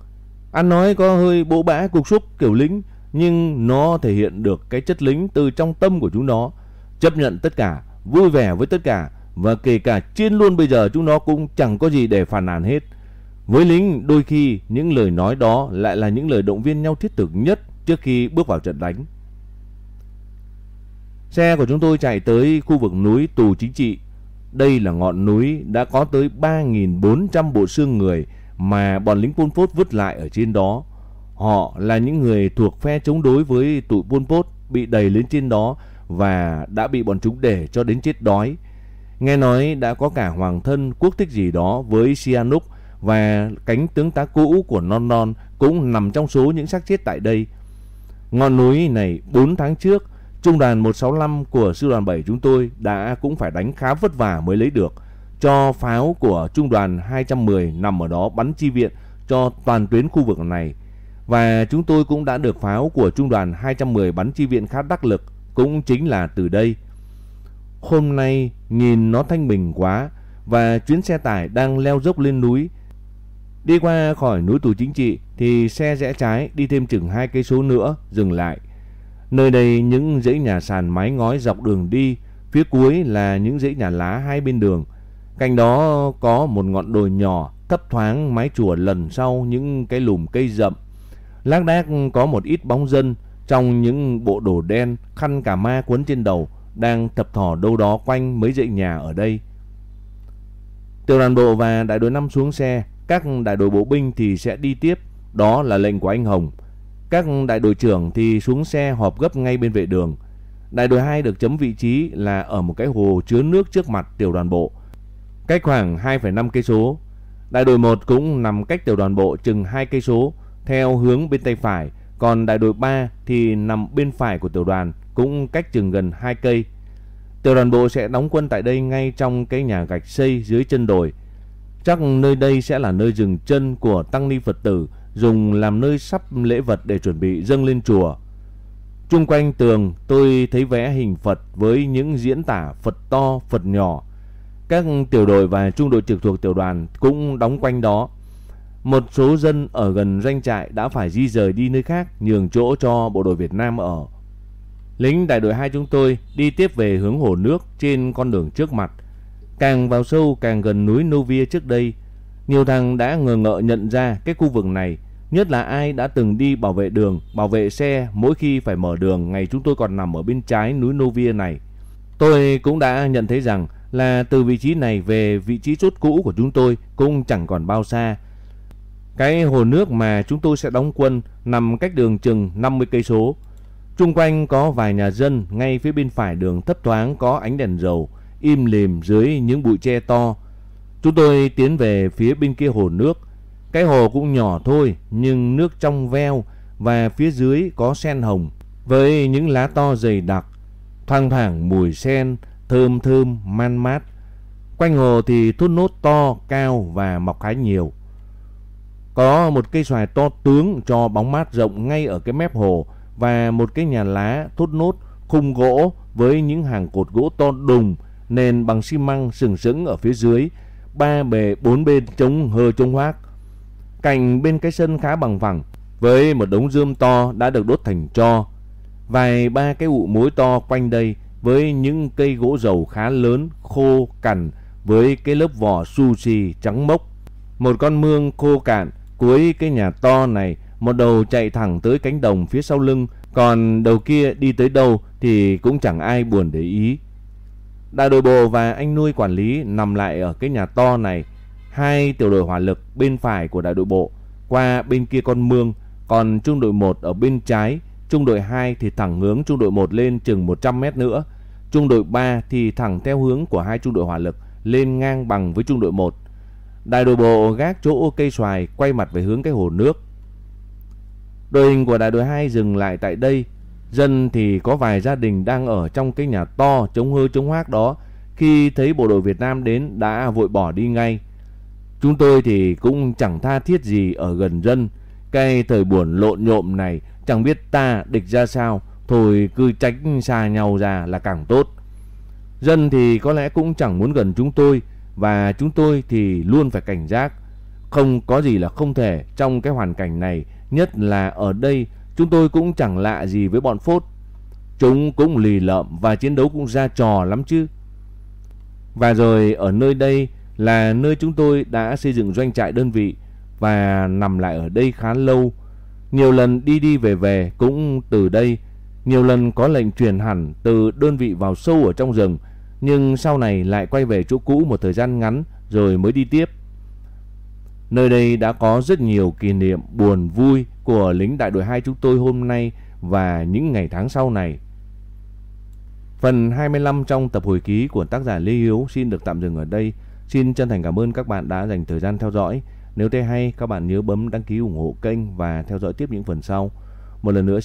Ăn nói có hơi bộ bã cục xúc kiểu lính, nhưng nó thể hiện được cái chất lính từ trong tâm của chúng nó. Chấp nhận tất cả, vui vẻ với tất cả, và kể cả chiến luôn bây giờ chúng nó cũng chẳng có gì để phàn nàn hết. Với lính, đôi khi những lời nói đó lại là những lời động viên nhau thiết thực nhất trước khi bước vào trận đánh. Xe của chúng tôi chạy tới khu vực núi Tù Chính Trị đây là ngọn núi đã có tới 3.400 bộ xương người mà bọn lính Pol Pot vứt lại ở trên đó. Họ là những người thuộc phe chống đối với tụi Pol Pot bị đầy lên trên đó và đã bị bọn chúng để cho đến chết đói. Nghe nói đã có cả hoàng thân quốc tích gì đó với Sihanouk và cánh tướng tá cũ của Non Non cũng nằm trong số những xác chết tại đây. Ngọn núi này 4 tháng trước Trung đoàn 165 của sư đoàn 7 chúng tôi đã cũng phải đánh khá vất vả mới lấy được cho pháo của trung đoàn 210 nằm ở đó bắn chi viện cho toàn tuyến khu vực này. Và chúng tôi cũng đã được pháo của trung đoàn 210 bắn chi viện khá đắc lực, cũng chính là từ đây. Hôm nay nhìn nó thanh bình quá và chuyến xe tải đang leo dốc lên núi. Đi qua khỏi núi tù chính trị thì xe rẽ trái đi thêm chừng hai cây số nữa dừng lại. Nơi đây những dãy nhà sàn mái ngói dọc đường đi, phía cuối là những dãy nhà lá hai bên đường. Cạnh đó có một ngọn đồi nhỏ thấp thoáng mái chùa lần sau những cái lùm cây rậm. Lác đác có một ít bóng dân trong những bộ đồ đen, khăn cà ma quấn trên đầu đang thập thỏ đâu đó quanh mấy dãy nhà ở đây. Tiểu đoàn bộ và đại đội năm xuống xe, các đại đội bộ binh thì sẽ đi tiếp, đó là lệnh của anh Hồng. Các đại đội trưởng thì xuống xe họp gấp ngay bên vệ đường. Đại đội 2 được chấm vị trí là ở một cái hồ chứa nước trước mặt tiểu đoàn bộ, cách khoảng 2,5 cây số. Đại đội 1 cũng nằm cách tiểu đoàn bộ chừng 2 cây số theo hướng bên tay phải, còn đại đội 3 thì nằm bên phải của tiểu đoàn cũng cách chừng gần 2 cây. Tiểu đoàn bộ sẽ đóng quân tại đây ngay trong cái nhà gạch xây dưới chân đồi. Chắc nơi đây sẽ là nơi dừng chân của tăng ni Phật tử dùng làm nơi sắp lễ vật để chuẩn bị dâng lên chùa. Trung quanh tường tôi thấy vẽ hình Phật với những diễn tả Phật to, Phật nhỏ. Các tiểu đội và trung đội trực thuộc tiểu đoàn cũng đóng quanh đó. Một số dân ở gần doanh trại đã phải di rời đi nơi khác nhường chỗ cho bộ đội Việt Nam ở. Lính đại đội 2 chúng tôi đi tiếp về hướng hồ nước trên con đường trước mặt. Càng vào sâu càng gần núi Novia trước đây, nhiều thằng đã ngờ ngợ nhận ra cái khu vực này, nhất là ai đã từng đi bảo vệ đường, bảo vệ xe mỗi khi phải mở đường ngày chúng tôi còn nằm ở bên trái núi Novia này. Tôi cũng đã nhận thấy rằng là từ vị trí này về vị trí chốt cũ của chúng tôi cũng chẳng còn bao xa. Cái hồ nước mà chúng tôi sẽ đóng quân nằm cách đường chừng 50 cây số. Trung quanh có vài nhà dân, ngay phía bên phải đường thấp thoáng có ánh đèn dầu, im lìm dưới những bụi tre to. Chúng tôi tiến về phía bên kia hồ nước. Cái hồ cũng nhỏ thôi, nhưng nước trong veo và phía dưới có sen hồng với những lá to dày đặc, thoang thoảng mùi sen, thơm thơm, man mát. Quanh hồ thì thốt nốt to, cao và mọc khá nhiều. Có một cây xoài to tướng cho bóng mát rộng ngay ở cái mép hồ và một cái nhà lá thốt nốt khung gỗ với những hàng cột gỗ to đùng nền bằng xi măng sừng sững ở phía dưới ba bề bốn bên chống hơ chống hoác. Cạnh bên cái sân khá bằng phẳng với một đống rơm to đã được đốt thành tro. Vài ba cái ụ mối to quanh đây với những cây gỗ dầu khá lớn, khô, cằn với cái lớp vỏ sushi trắng mốc. Một con mương khô cạn cuối cái nhà to này, một đầu chạy thẳng tới cánh đồng phía sau lưng, còn đầu kia đi tới đâu thì cũng chẳng ai buồn để ý. Đại đội bộ và anh nuôi quản lý nằm lại ở cái nhà to này, hai tiểu đội hỏa lực bên phải của đại đội bộ, qua bên kia con mương, còn trung đội 1 ở bên trái, trung đội 2 thì thẳng hướng trung đội 1 lên chừng 100 mét nữa. Trung đội 3 thì thẳng theo hướng của hai trung đội hỏa lực lên ngang bằng với trung đội 1. Đại đội bộ gác chỗ cây xoài quay mặt về hướng cái hồ nước. Đội hình của đại đội 2 dừng lại tại đây. Dân thì có vài gia đình đang ở trong cái nhà to chống hư chống hoác đó. Khi thấy bộ đội Việt Nam đến đã vội bỏ đi ngay. Chúng tôi thì cũng chẳng tha thiết gì ở gần dân. Cái thời buồn lộn nhộm này chẳng biết ta địch ra sao. Thôi cứ tránh xa nhau ra là càng tốt. Dân thì có lẽ cũng chẳng muốn gần chúng tôi và chúng tôi thì luôn phải cảnh giác. Không có gì là không thể trong cái hoàn cảnh này, nhất là ở đây chúng tôi cũng chẳng lạ gì với bọn phốt. Chúng cũng lì lợm và chiến đấu cũng ra trò lắm chứ. Và rồi ở nơi đây là nơi chúng tôi đã xây dựng doanh trại đơn vị và nằm lại ở đây khá lâu. Nhiều lần đi đi về về cũng từ đây, nhiều lần có lệnh truyền hẳn từ đơn vị vào sâu ở trong rừng nhưng sau này lại quay về chỗ cũ một thời gian ngắn rồi mới đi tiếp. Nơi đây đã có rất nhiều kỷ niệm buồn vui của lính đại đội 2 chúng tôi hôm nay và những ngày tháng sau này. Phần 25 trong tập hồi ký của tác giả Lê Hiếu xin được tạm dừng ở đây. Xin chân thành cảm ơn các bạn đã dành thời gian theo dõi. Nếu thấy hay, các bạn nhớ bấm đăng ký ủng hộ kênh và theo dõi tiếp những phần sau. Một lần nữa